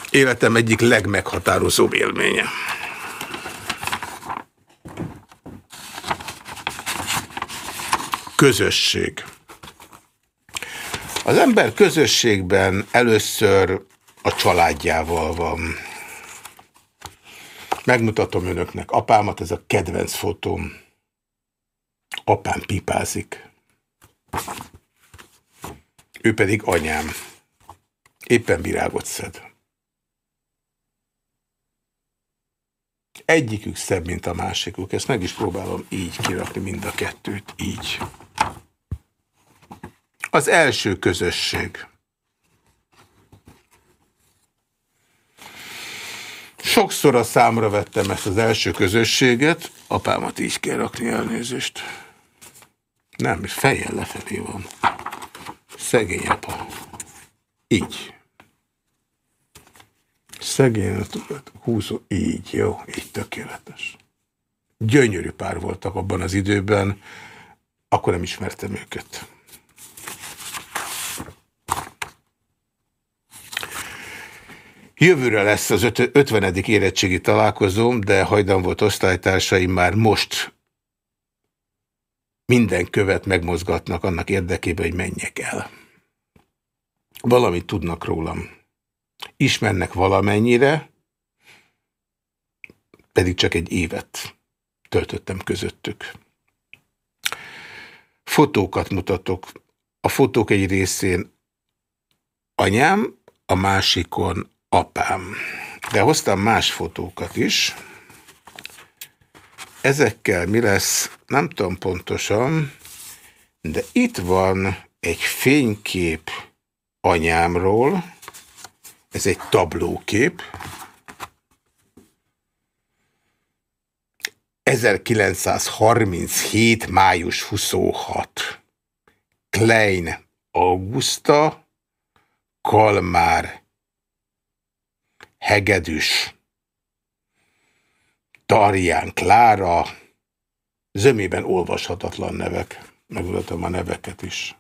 életem egyik legmeghatározóbb élménye. Közösség. Az ember közösségben először a családjával van. Megmutatom önöknek apámat, ez a kedvenc fotóm. Apám pipázik. Ő pedig anyám. Éppen virágot szed. Egyikük szebb, mint a másikuk. Ezt meg is próbálom így kirakni mind a kettőt. Így. Az első közösség. Sokszor a számra vettem ezt az első közösséget, apámat így kell rakni elnézést. Nem, fejjel lefelé van. Szegény apa. Így. Szegény, húzó, így, jó, így tökéletes. Gyönyörű pár voltak abban az időben, akkor nem ismertem őket. Jövőre lesz az 50. érettségi találkozóm, de hajdan volt osztálytársaim már most minden követ megmozgatnak annak érdekében, hogy menjek el. Valamit tudnak rólam. Ismernek valamennyire, pedig csak egy évet töltöttem közöttük. Fotókat mutatok. A fotók egy részén anyám, a másikon apám. De hoztam más fotókat is. Ezekkel mi lesz, nem tudom pontosan, de itt van egy fénykép anyámról, ez egy tablókép, 1937. május 26. Klein Augusta, Kalmár Hegedűs, Tarján Klára, zömében olvashatatlan nevek. Megmutatom a neveket is.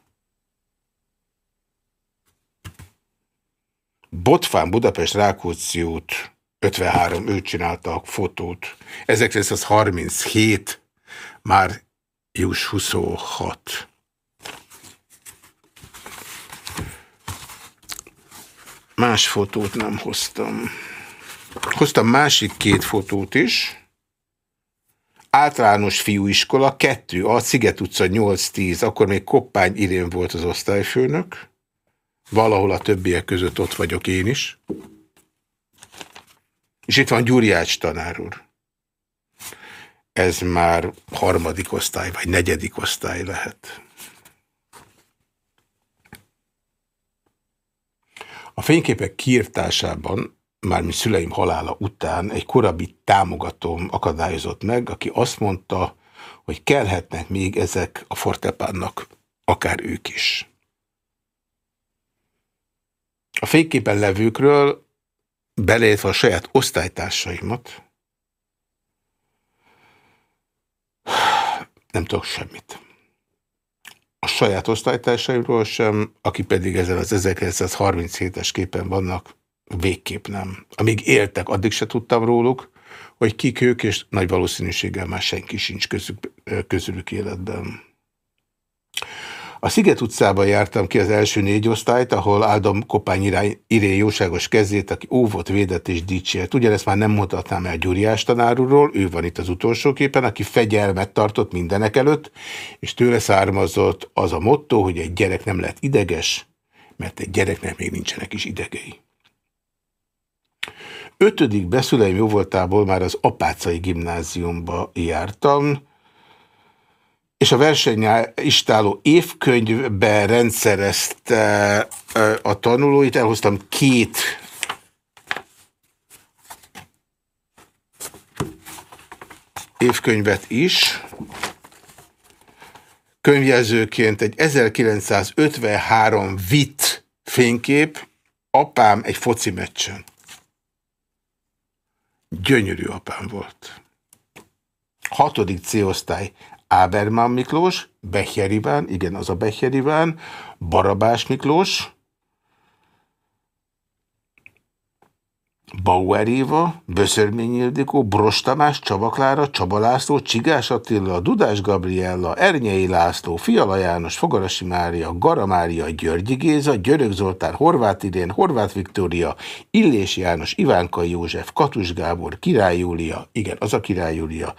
Botfán Budapest Rákóczi út 53, ő csinálta a fotót. 1937, már jús 26. Más fotót nem hoztam. Hoztam másik két fotót is. Általános fiúiskola, kettő, a Sziget utca 8-10, akkor még Koppány Irén volt az osztályfőnök. Valahol a többiek között ott vagyok én is. És itt van Gyuriács tanár úr. Ez már harmadik osztály, vagy negyedik osztály lehet. A fényképek kiirtásában, mármint szüleim halála után egy korábbi támogatóm akadályozott meg, aki azt mondta, hogy kellhetnek még ezek a fortepánnak, akár ők is. A fényképen levőkről, beleértve a saját osztálytársaimat, nem tudok semmit a saját osztálytársaimról sem, aki pedig ezen az 1937-es képen vannak, végképp nem. Amíg éltek, addig se tudtam róluk, hogy kik ők, és nagy valószínűséggel már senki sincs közük, közülük életben. A Sziget utcában jártam ki az első négy osztályt, ahol áldom Kopány Irén jóságos kezét, aki óvott, védett és dicsért. Ugyanezt már nem mutatnám el Gyuriás tanárúról, ő van itt az utolsó képen, aki fegyelmet tartott mindenek előtt, és tőle származott az a motto, hogy egy gyerek nem lehet ideges, mert egy gyereknek még nincsenek is idegei. Ötödik beszüleim jóvoltából már az Apácai gimnáziumba jártam, és a versenyen istáló évkönyvbe rendszerezte a tanulóit. Elhoztam két évkönyvet is. Könyvjelzőként egy 1953 vit fénykép, apám egy foci meccsen. Gyönyörű apám volt. Hatodik C-osztály, Ábermán Miklós, Becher Iván, igen, az a Becher Iván, Barabás Miklós, Bauer Éva, Böszörmény Ildikó, Bros Tamás, Csaba Csaba László, Csigás Attila, Dudás Gabriella, Ernyei László, Fiala János, Fogarasi Mária, Gara Mária, Györgyi Géza, Györök Zoltán, Horváth Idén, Horváth Viktória, Illés János, Ivánka József, Katus Gábor, Király Júlia, igen, az a Király Júlia,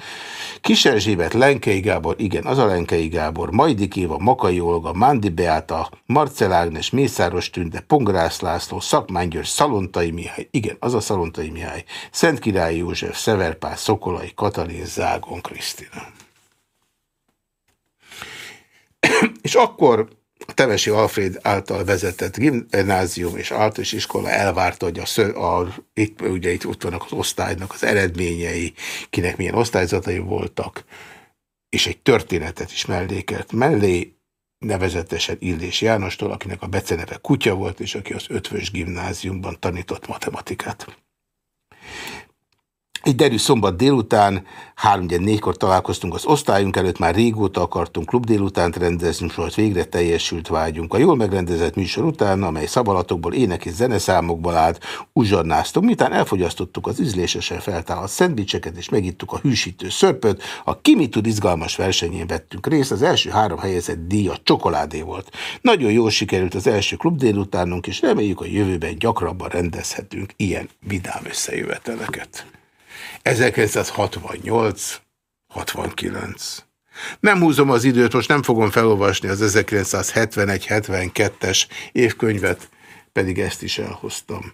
Kiserzsébet, Lenkei Gábor, igen, az a Lenkei Gábor, Majdik Éva, Makai Olga, Mándi Beáta, Marcel Ágnes, Mészáros Tünde, Pongrász László, Szakmány György, Szalontai Mihály, igen, az a Szalontai Mihály, Szent Király József, Szeverpál, Szokolai, Katalin, Zágon, Krisztina. És akkor a Temesi Alfred által vezetett gimnázium és általános iskola elvárta, hogy a, szö, a itt, ugye itt ott vannak az osztálynak az eredményei, kinek milyen osztályzatai voltak, és egy történetet is mellékelt mellé, nevezetesen Illés Jánostól, akinek a beceneve Kutya volt, és aki az ötvös gimnáziumban tanított matematikát. Egy derű szombat délután, 3-4-kor találkoztunk az osztályunk előtt, már régóta akartunk klub délutánt rendezni, most végre teljesült vágyunk. A jól megrendezett műsor után, amely szabalatokból, ének és zeneszámokból állt, uzsarnáztunk, miután elfogyasztottuk az ízlésesen feltállott szendvicseket, és megittuk a hűsítő szörpöt, a Kimi tud izgalmas versenyén vettünk részt, az első három helyezett díj a csokoládé volt. Nagyon jól sikerült az első klub délutánunk, és reméljük, a jövőben gyakrabban rendezhetünk ilyen vidám összejöveteleket. 1968, 69. Nem húzom az időt, most nem fogom felolvasni az 1971-72-es évkönyvet, pedig ezt is elhoztam.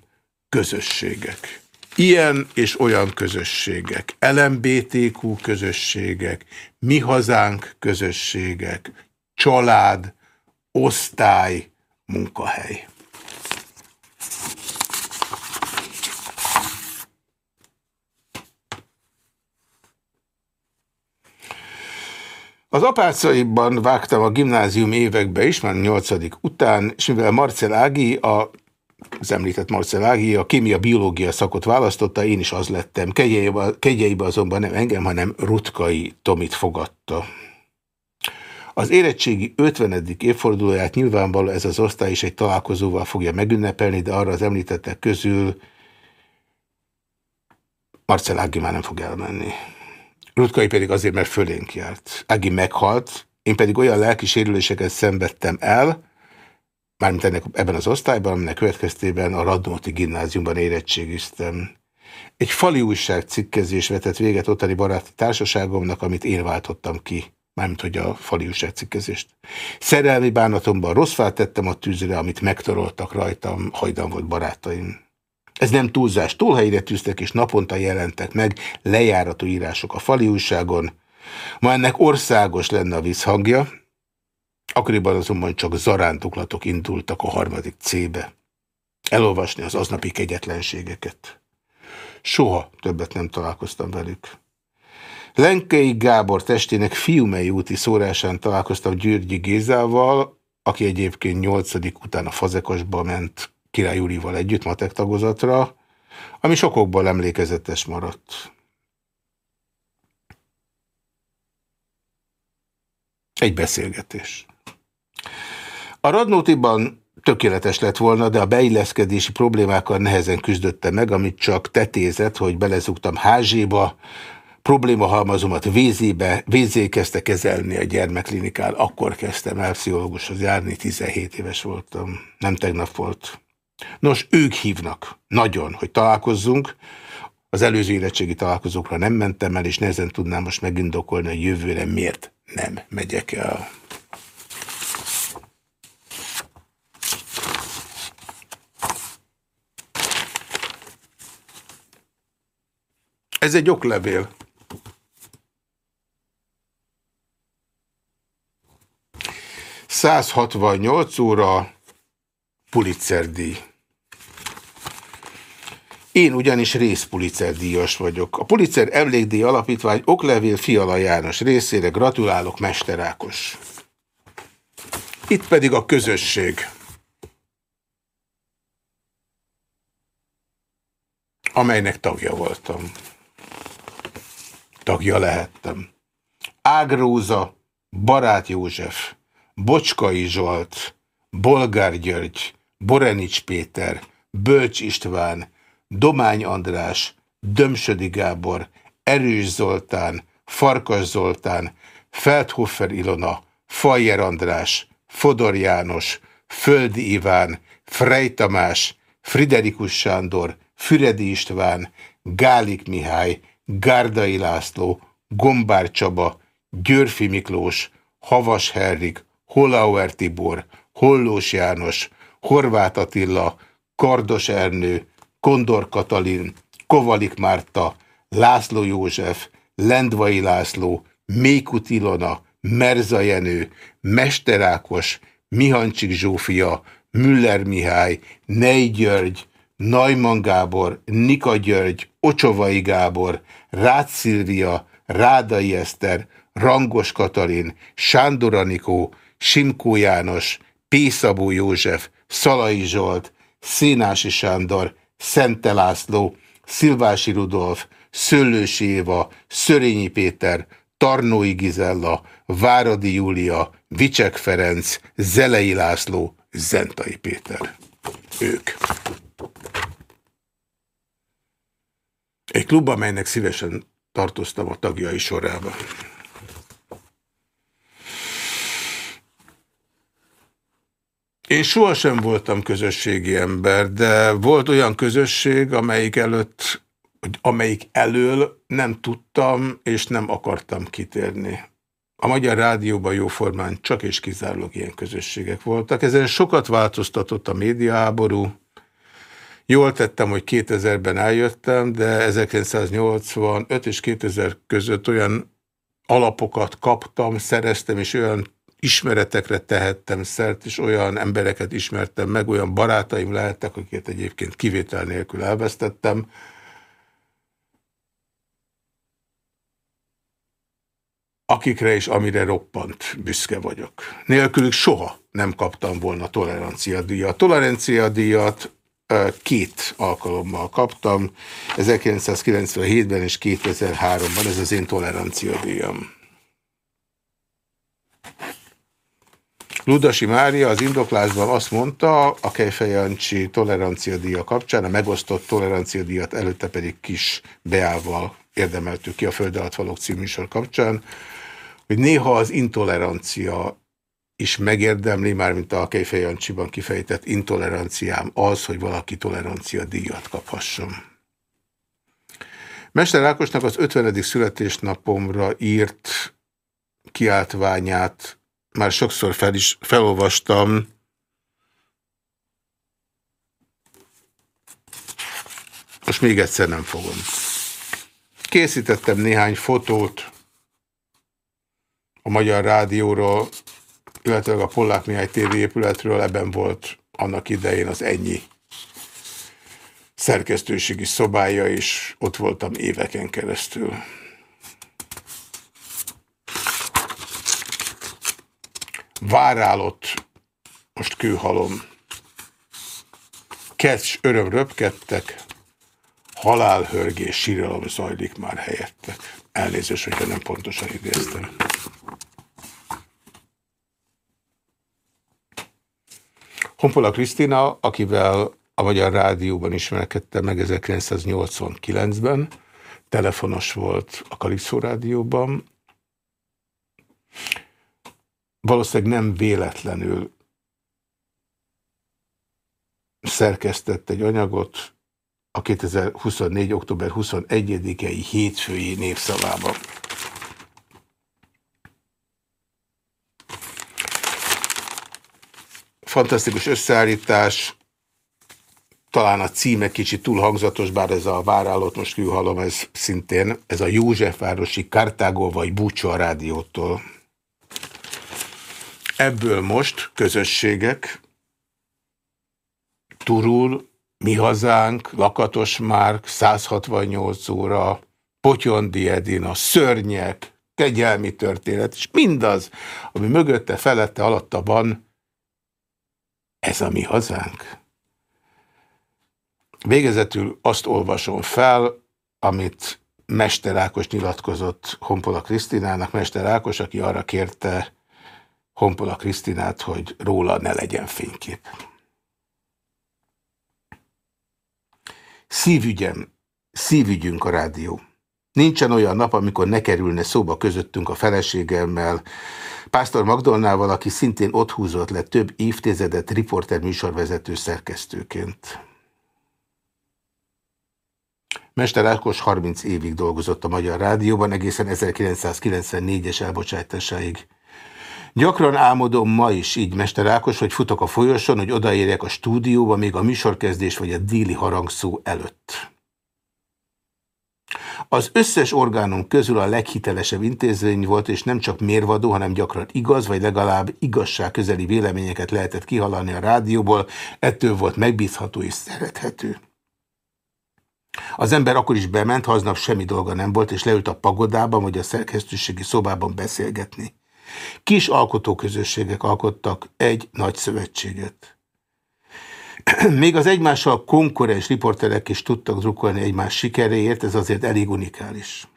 Közösségek. Ilyen és olyan közösségek. LMBTQ közösségek, mi hazánk közösségek, család, osztály, munkahely. Az apácaiban vágtam a gimnázium évekbe is, már nyolcadik után, és mivel Marcel Ági, a, az említett Marcel Ági, a kémia-biológia szakot választotta, én is az lettem. Kegyeibe, kegyeibe azonban nem engem, hanem Rutkai Tomit fogadta. Az érettségi 50. évfordulóját nyilvánvaló ez az osztály is egy találkozóval fogja megünnepelni, de arra az említettek közül Marcel Ági már nem fog elmenni. Rutkai pedig azért, mert fölénk járt. Ági meghalt, én pedig olyan lelki sérüléseket szenvedtem el, mármint ennek, ebben az osztályban, aminek következtében a Radnóti gimnáziumban érettségiztem. Egy fali újság cikkezés vetett véget ottani baráti társaságomnak, amit én váltottam ki, mármint hogy a fali újság cikkezést. Szerelmi bánatomban rossz tettem a tűzre, amit megtoroltak rajtam, hajdan volt barátaim. Ez nem túlzás, túlhelyre tűztek és naponta jelentek meg lejárató írások a fali újságon. Ma ennek országos lenne a visszhangja, akkoriban azonban csak zarántuklatok indultak a harmadik C-be. Elolvasni az aznapi kegyetlenségeket. Soha többet nem találkoztam velük. Lenkei Gábor testének Fiumei úti szórásán találkoztam Györgyi Gézával, aki egyébként nyolcadik után a Fazekasba ment Király Júlival együtt matek tagozatra, ami sokokból emlékezetes maradt. Egy beszélgetés. A Radnótiban tökéletes lett volna, de a beilleszkedési problémákkal nehezen küzdötte meg, amit csak tetézett, hogy belezugtam házséba, problémahalmazomat vízébe, vízé kezdte kezelni a gyermeklinikán, akkor kezdtem el pszichológushoz járni, 17 éves voltam, nem tegnap volt. Nos, ők hívnak nagyon, hogy találkozzunk. Az előző érettségi találkozókra nem mentem el, és nehezen tudnám most megindokolni, hogy jövőre miért nem megyek el. Ez egy oklevél. Százhatvannyolc óra Pulitzer díj. Én ugyanis részpulicer díjas vagyok. A Pulitzer Emlékdíj Alapítvány Oklevél Fiala János részére gratulálok, Mester Ákos. Itt pedig a közösség. amelynek tagja voltam. Tagja lehettem. Ágróza, Barát József, Bocskai Zsolt, Bolgár György, Borenics Péter, Bölcs István, Domány András, Dömsödi Gábor, Erős Zoltán, Farkas Zoltán, Feldhofer Ilona, Fajer András, Fodor János, Földi Iván, Frey Tamás, Friderikus Sándor, Füredi István, Gálik Mihály, Gárdai László, Gombár Csaba, Györfi Miklós, Havas Herrik, Holauer Tibor, Hollós János, Horváth Attila, Kardos Ernő, Kondor Katalin, Kovalik Márta, László József, Lendvai László, Mékut Ilona, Merza Jenő, Mester Ákos, Mihancsik Zsófia, Müller Mihály, Ney György, Najman Gábor, Nika György, Ocsovai Gábor, Rácz Szilvia, Rádai Eszter, Rangos Katalin, Sándor Anikó, Simkó János, Pészabó József, Szalai Zsolt, Szénási Sándor, Szente László, Szilvási Rudolf, Szöllősi Éva, Szörényi Péter, Tarnói Gizella, Váradi Júlia, Vicsek Ferenc, Zelei László, Zentai Péter. Ők. Egy klub, amelynek szívesen tartoztam a tagjai sorában. Én sohasem voltam közösségi ember, de volt olyan közösség, amelyik előtt, amelyik elől nem tudtam és nem akartam kitérni. A Magyar Rádióban jóformán csak és kizárólag ilyen közösségek voltak. Ezen sokat változtatott a médiaháború. Jól tettem, hogy 2000-ben eljöttem, de 1985 és 2000 között olyan alapokat kaptam, szereztem, és olyan ismeretekre tehettem szert, és olyan embereket ismertem meg, olyan barátaim lehettek, akiket egyébként kivétel nélkül elvesztettem. Akikre és amire roppant büszke vagyok. Nélkülük soha nem kaptam volna tolerancia díjat. Tolerancia díjat két alkalommal kaptam, 1997-ben és 2003-ban, ez az én tolerancia Ludasi Mária az indoklásban azt mondta, a Kejfejancsi tolerancia díja kapcsán, a megosztott tolerancia díjat előtte pedig kis beával érdemeltük ki a Föld alatt valók címűsor kapcsán, hogy néha az intolerancia is megérdemli, már mint a Kejfejancsiban kifejtett intoleranciám az, hogy valaki tolerancia díjat kaphasson. Mester Ákosnak az 50. születésnapomra írt kiáltványát már sokszor fel is felolvastam, most még egyszer nem fogom. Készítettem néhány fotót a Magyar Rádióról, illetve a Pollák Mihály TV épületről, ebben volt annak idején az ennyi szerkesztőségi szobája, és ott voltam éveken keresztül. Várálott, most kőhalom, kecs öröm röpkedtek, halálhörgés, síralom zajlik már helyettek. Elnézést, hogyha nem pontosan idéztem. Honpola Krisztina, akivel a Magyar Rádióban ismerkedtem meg 1989-ben, telefonos volt a Kalipszó Rádióban, valószínűleg nem véletlenül szerkesztett egy anyagot a 2024. október 21-i hétfői népszavában. Fantasztikus összeállítás, talán a címe kicsit túl hangzatos, bár ez a várállat, most kívülhalom, ez szintén, ez a Józsefvárosi Kartágó vagy Búcsa rádiótól Ebből most közösségek, Turul, Mi Hazánk, Lakatos Márk, 168 óra, Potyondi Edina, Szörnyek, Kegyelmi történet, és mindaz, ami mögötte, felette, alatta van, ez a mi hazánk. Végezetül azt olvasom fel, amit Mester Ákos nyilatkozott Honpola Krisztinának. Mester Ákos, aki arra kérte Honpola Krisztinát, hogy róla ne legyen fénykép. Szívügyem, szívügyünk a rádió. Nincsen olyan nap, amikor ne kerülne szóba közöttünk a feleségemmel, Pásztor Magdolnával, aki szintén ott húzott le több évtizedet riporter műsorvezető szerkesztőként. Mester Ákos 30 évig dolgozott a Magyar Rádióban, egészen 1994-es elbocsátásáig. Gyakran álmodom ma is így, Mester Ákos, hogy futok a folyoson, hogy odaérjek a stúdióba, még a műsorkezdés vagy a díli harangszó előtt. Az összes orgánum közül a leghitelesebb intézmény volt, és nem csak mérvadó, hanem gyakran igaz, vagy legalább igazság közeli véleményeket lehetett kihalani a rádióból, ettől volt megbízható és szerethető. Az ember akkor is bement, ha aznap semmi dolga nem volt, és leült a pagodában vagy a szerkesztőségi szobában beszélgetni. Kis alkotóközösségek alkottak egy nagy szövetséget. Még az egymással konkurens riporterek is tudtak drukkolni egymás sikeréért, ez azért elég unikális.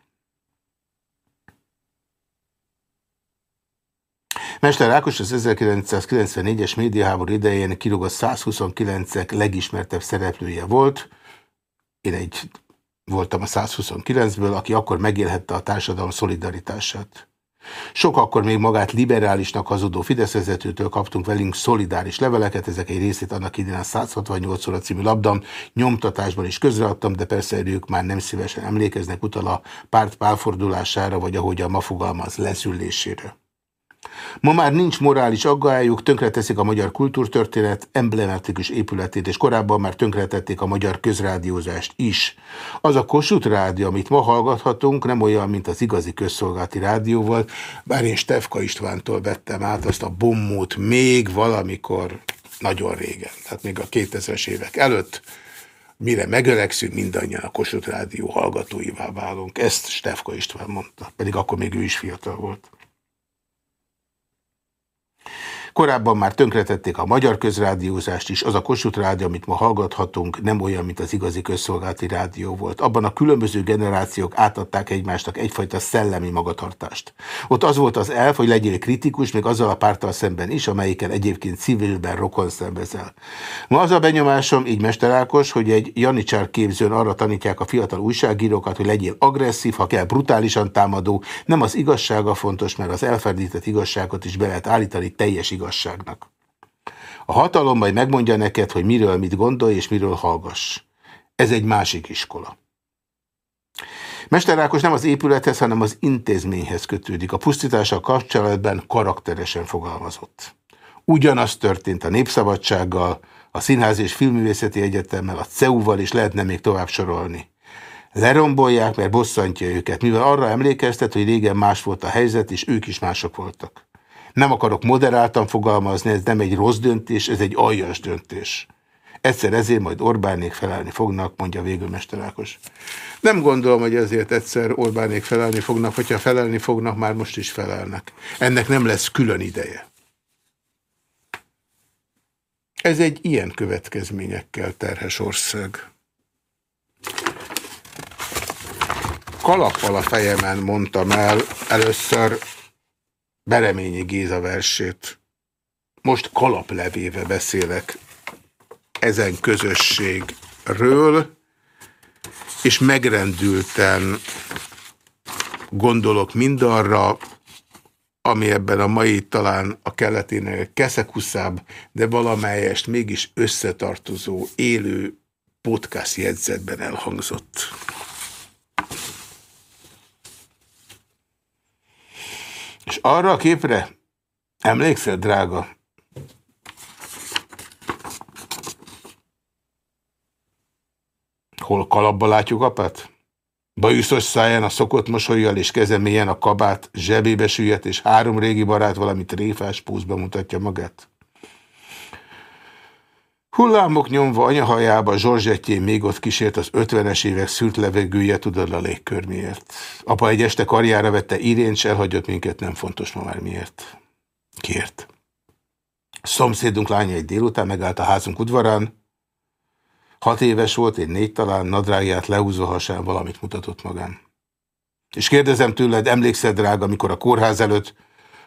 Mester Ákos az 1994-es médiaháború idején kirúgott 129-ek legismertebb szereplője volt. Én egy voltam a 129-ből, aki akkor megélhette a társadalom szolidaritását. Sok akkor még magát liberálisnak hazudó Fidesz vezetőtől kaptunk velünk szolidáris leveleket, ezek egy részét annak idén a 168 óra című labdam nyomtatásban is közreadtam, de persze ők már nem szívesen emlékeznek utal a párt pálfordulására, vagy ahogy a ma fogalmaz, leszülésére. Ma már nincs morális aggályuk, tönkreteszik a magyar kultúrtörténet emblematikus épületét, és korábban már tönkretették a magyar közrádiózást is. Az a Kossuth rádió, amit ma hallgathatunk, nem olyan, mint az igazi közszolgálati rádió volt, bár én Stefka Istvántól vettem át azt a bommót még valamikor nagyon régen, tehát még a 2000-es évek előtt, mire megöregszünk, mindannyian a Kossuth Rádió hallgatóivá válunk. Ezt Stefka István mondta, pedig akkor még ő is fiatal volt. Korábban már tönkretették a magyar közrádiózást is, az a Kossuth rádió, amit ma hallgathatunk, nem olyan, mint az igazi közszolgálati rádió volt. Abban a különböző generációk átadták egymásnak egyfajta szellemi magatartást. Ott az volt az elf, hogy legyél kritikus, még azzal a pártal szemben is, amelyikkel egyébként civilben rokon szembezel. Ma az a benyomásom, így mesterákos, hogy egy janicsár képzőn arra tanítják a fiatal újságírókat, hogy legyél agresszív, ha kell brutálisan támadó, nem az igazsága fontos, mert az elferdített igazságot is be lehet állítani teljes igazság igazságnak. A hatalom majd megmondja neked, hogy miről mit gondolj és miről hallgass. Ez egy másik iskola. Mester Ákos nem az épülethez, hanem az intézményhez kötődik. A pusztítással kapcsolatban karakteresen fogalmazott. Ugyanaz történt a Népszabadsággal, a Színház és Filmművészeti Egyetemmel, a CEU-val is lehetne még tovább sorolni. Lerombolják, mert bosszantja őket, mivel arra emlékeztet, hogy régen más volt a helyzet, és ők is mások voltak. Nem akarok moderáltan fogalmazni, ez nem egy rossz döntés, ez egy aljas döntés. Egyszer ezért majd Orbánék felelni fognak, mondja végül Mester Ákos. Nem gondolom, hogy ezért egyszer Orbánék felelni fognak, hogyha felelni fognak, már most is felelnek. Ennek nem lesz külön ideje. Ez egy ilyen következményekkel terhes ország. Kalappal a fejemen mondtam el először Bereményi Géza versét. Most kalaplevéve beszélek ezen közösségről, és megrendülten gondolok mindarra, ami ebben a mai talán a keleténél keszekuszább, de valamelyest mégis összetartozó, élő podcast jegyzetben elhangzott. Arra a képre emlékszel, drága? Hol kalapba látjuk apát? Bajuszos száján a szokott mosolyjal és kezemélyen a kabát zsebébe süllyedt, és három régi barát valamit tréfás púzba mutatja magát. Hullámok nyomva anyahajába Zsorzsettjén még ott kísért az ötvenes évek szűrt levegője, tudod a légkör miért. Apa egy este karjára vette Irént, s elhagyott minket, nem fontos ma már miért. Kért. Szomszédunk lánya egy délután megállt a házunk udvarán. Hat éves volt, én négy talán, nadrágját lehúzva hasán valamit mutatott magán. És kérdezem tőled, emlékszed, drága, amikor a kórház előtt,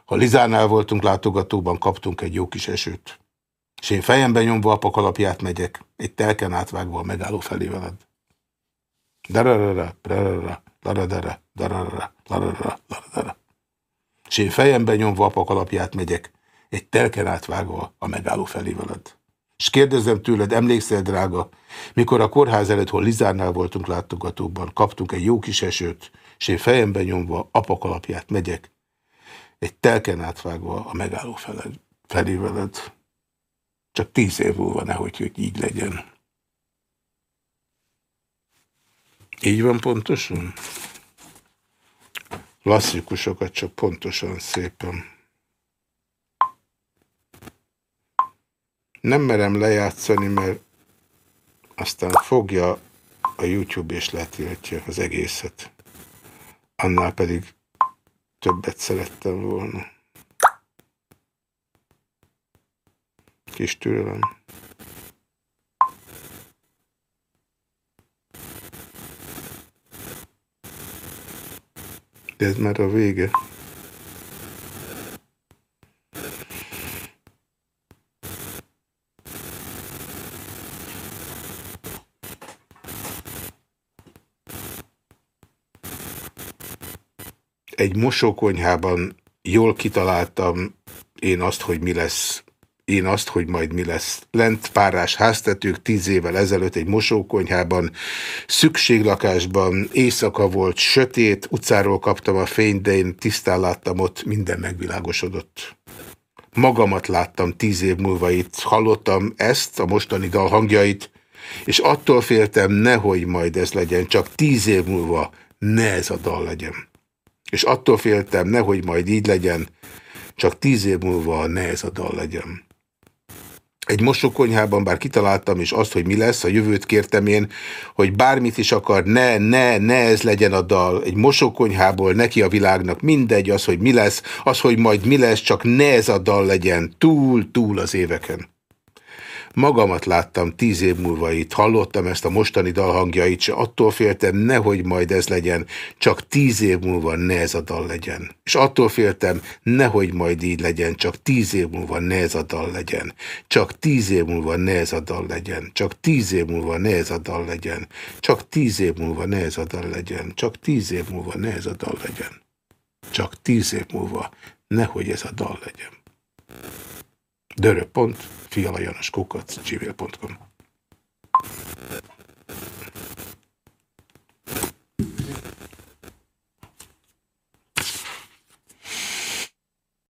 ha Lizánál voltunk látogatóban, kaptunk egy jó kis esőt. És én fejemben nyomva a pakalapját megyek, egy telken átvágva a megálló felé veled. Dararara, dararara, daradara, dararara, dararara, dararara. És én fejemben nyomva a pakalapját megyek, egy telken átvágva a megálló felé veled. És kérdezem tőled, emlékszel, drága, mikor a kórház előtt, hol Lizárnál voltunk látogatóban, kaptunk egy jó kis esőt, és én fejemben nyomva apakalapját megyek, egy telken átvágva a megálló felé veled. Csak tíz év múlva nehogy, hogy így legyen. Így van pontosan? Klasszikusokat csak pontosan szépen. Nem merem lejátszani, mert aztán fogja a YouTube és letiltja az egészet. Annál pedig többet szerettem volna. Kis türelem. De ez már a vége. egy mosókonyhában jól kitaláltam én azt, hogy mi lesz, én azt, hogy majd mi lesz. Lent párás háztetők tíz évvel ezelőtt egy mosókonyhában, szükséglakásban, éjszaka volt, sötét, utcáról kaptam a fényt, de én tisztán láttam ott, minden megvilágosodott. Magamat láttam tíz év múlva itt, hallottam ezt, a mostani dal hangjait, és attól féltem, nehogy majd ez legyen, csak tíz év múlva ne ez a dal legyen. És attól féltem, nehogy majd így legyen, csak tíz év múlva ne ez a dal legyen. Egy mosókonyhában bár kitaláltam is azt, hogy mi lesz, a jövőt kértem én, hogy bármit is akar, ne, ne, ne ez legyen a dal. Egy mosókonyhából neki a világnak mindegy az, hogy mi lesz, az, hogy majd mi lesz, csak ne ez a dal legyen, túl, túl az éveken. Magamat láttam tíz év múlva itt, hallottam ezt a mostani dalhangjait, és attól féltem, nehogy majd ez legyen, csak tíz év múlva ne ez a dal legyen. És attól féltem, nehogy majd így legyen, csak tíz év múlva ne ez a dal legyen. Csak tíz év múlva ne ez a dal legyen. Csak tíz év múlva ne ez a dal legyen. Csak tíz év múlva ne ez a dal legyen. Csak tíz év múlva ne ez a dal legyen. Csak tíz év múlva nehogy ez a dal legyen dörö.fialajanaskukac.gmail.com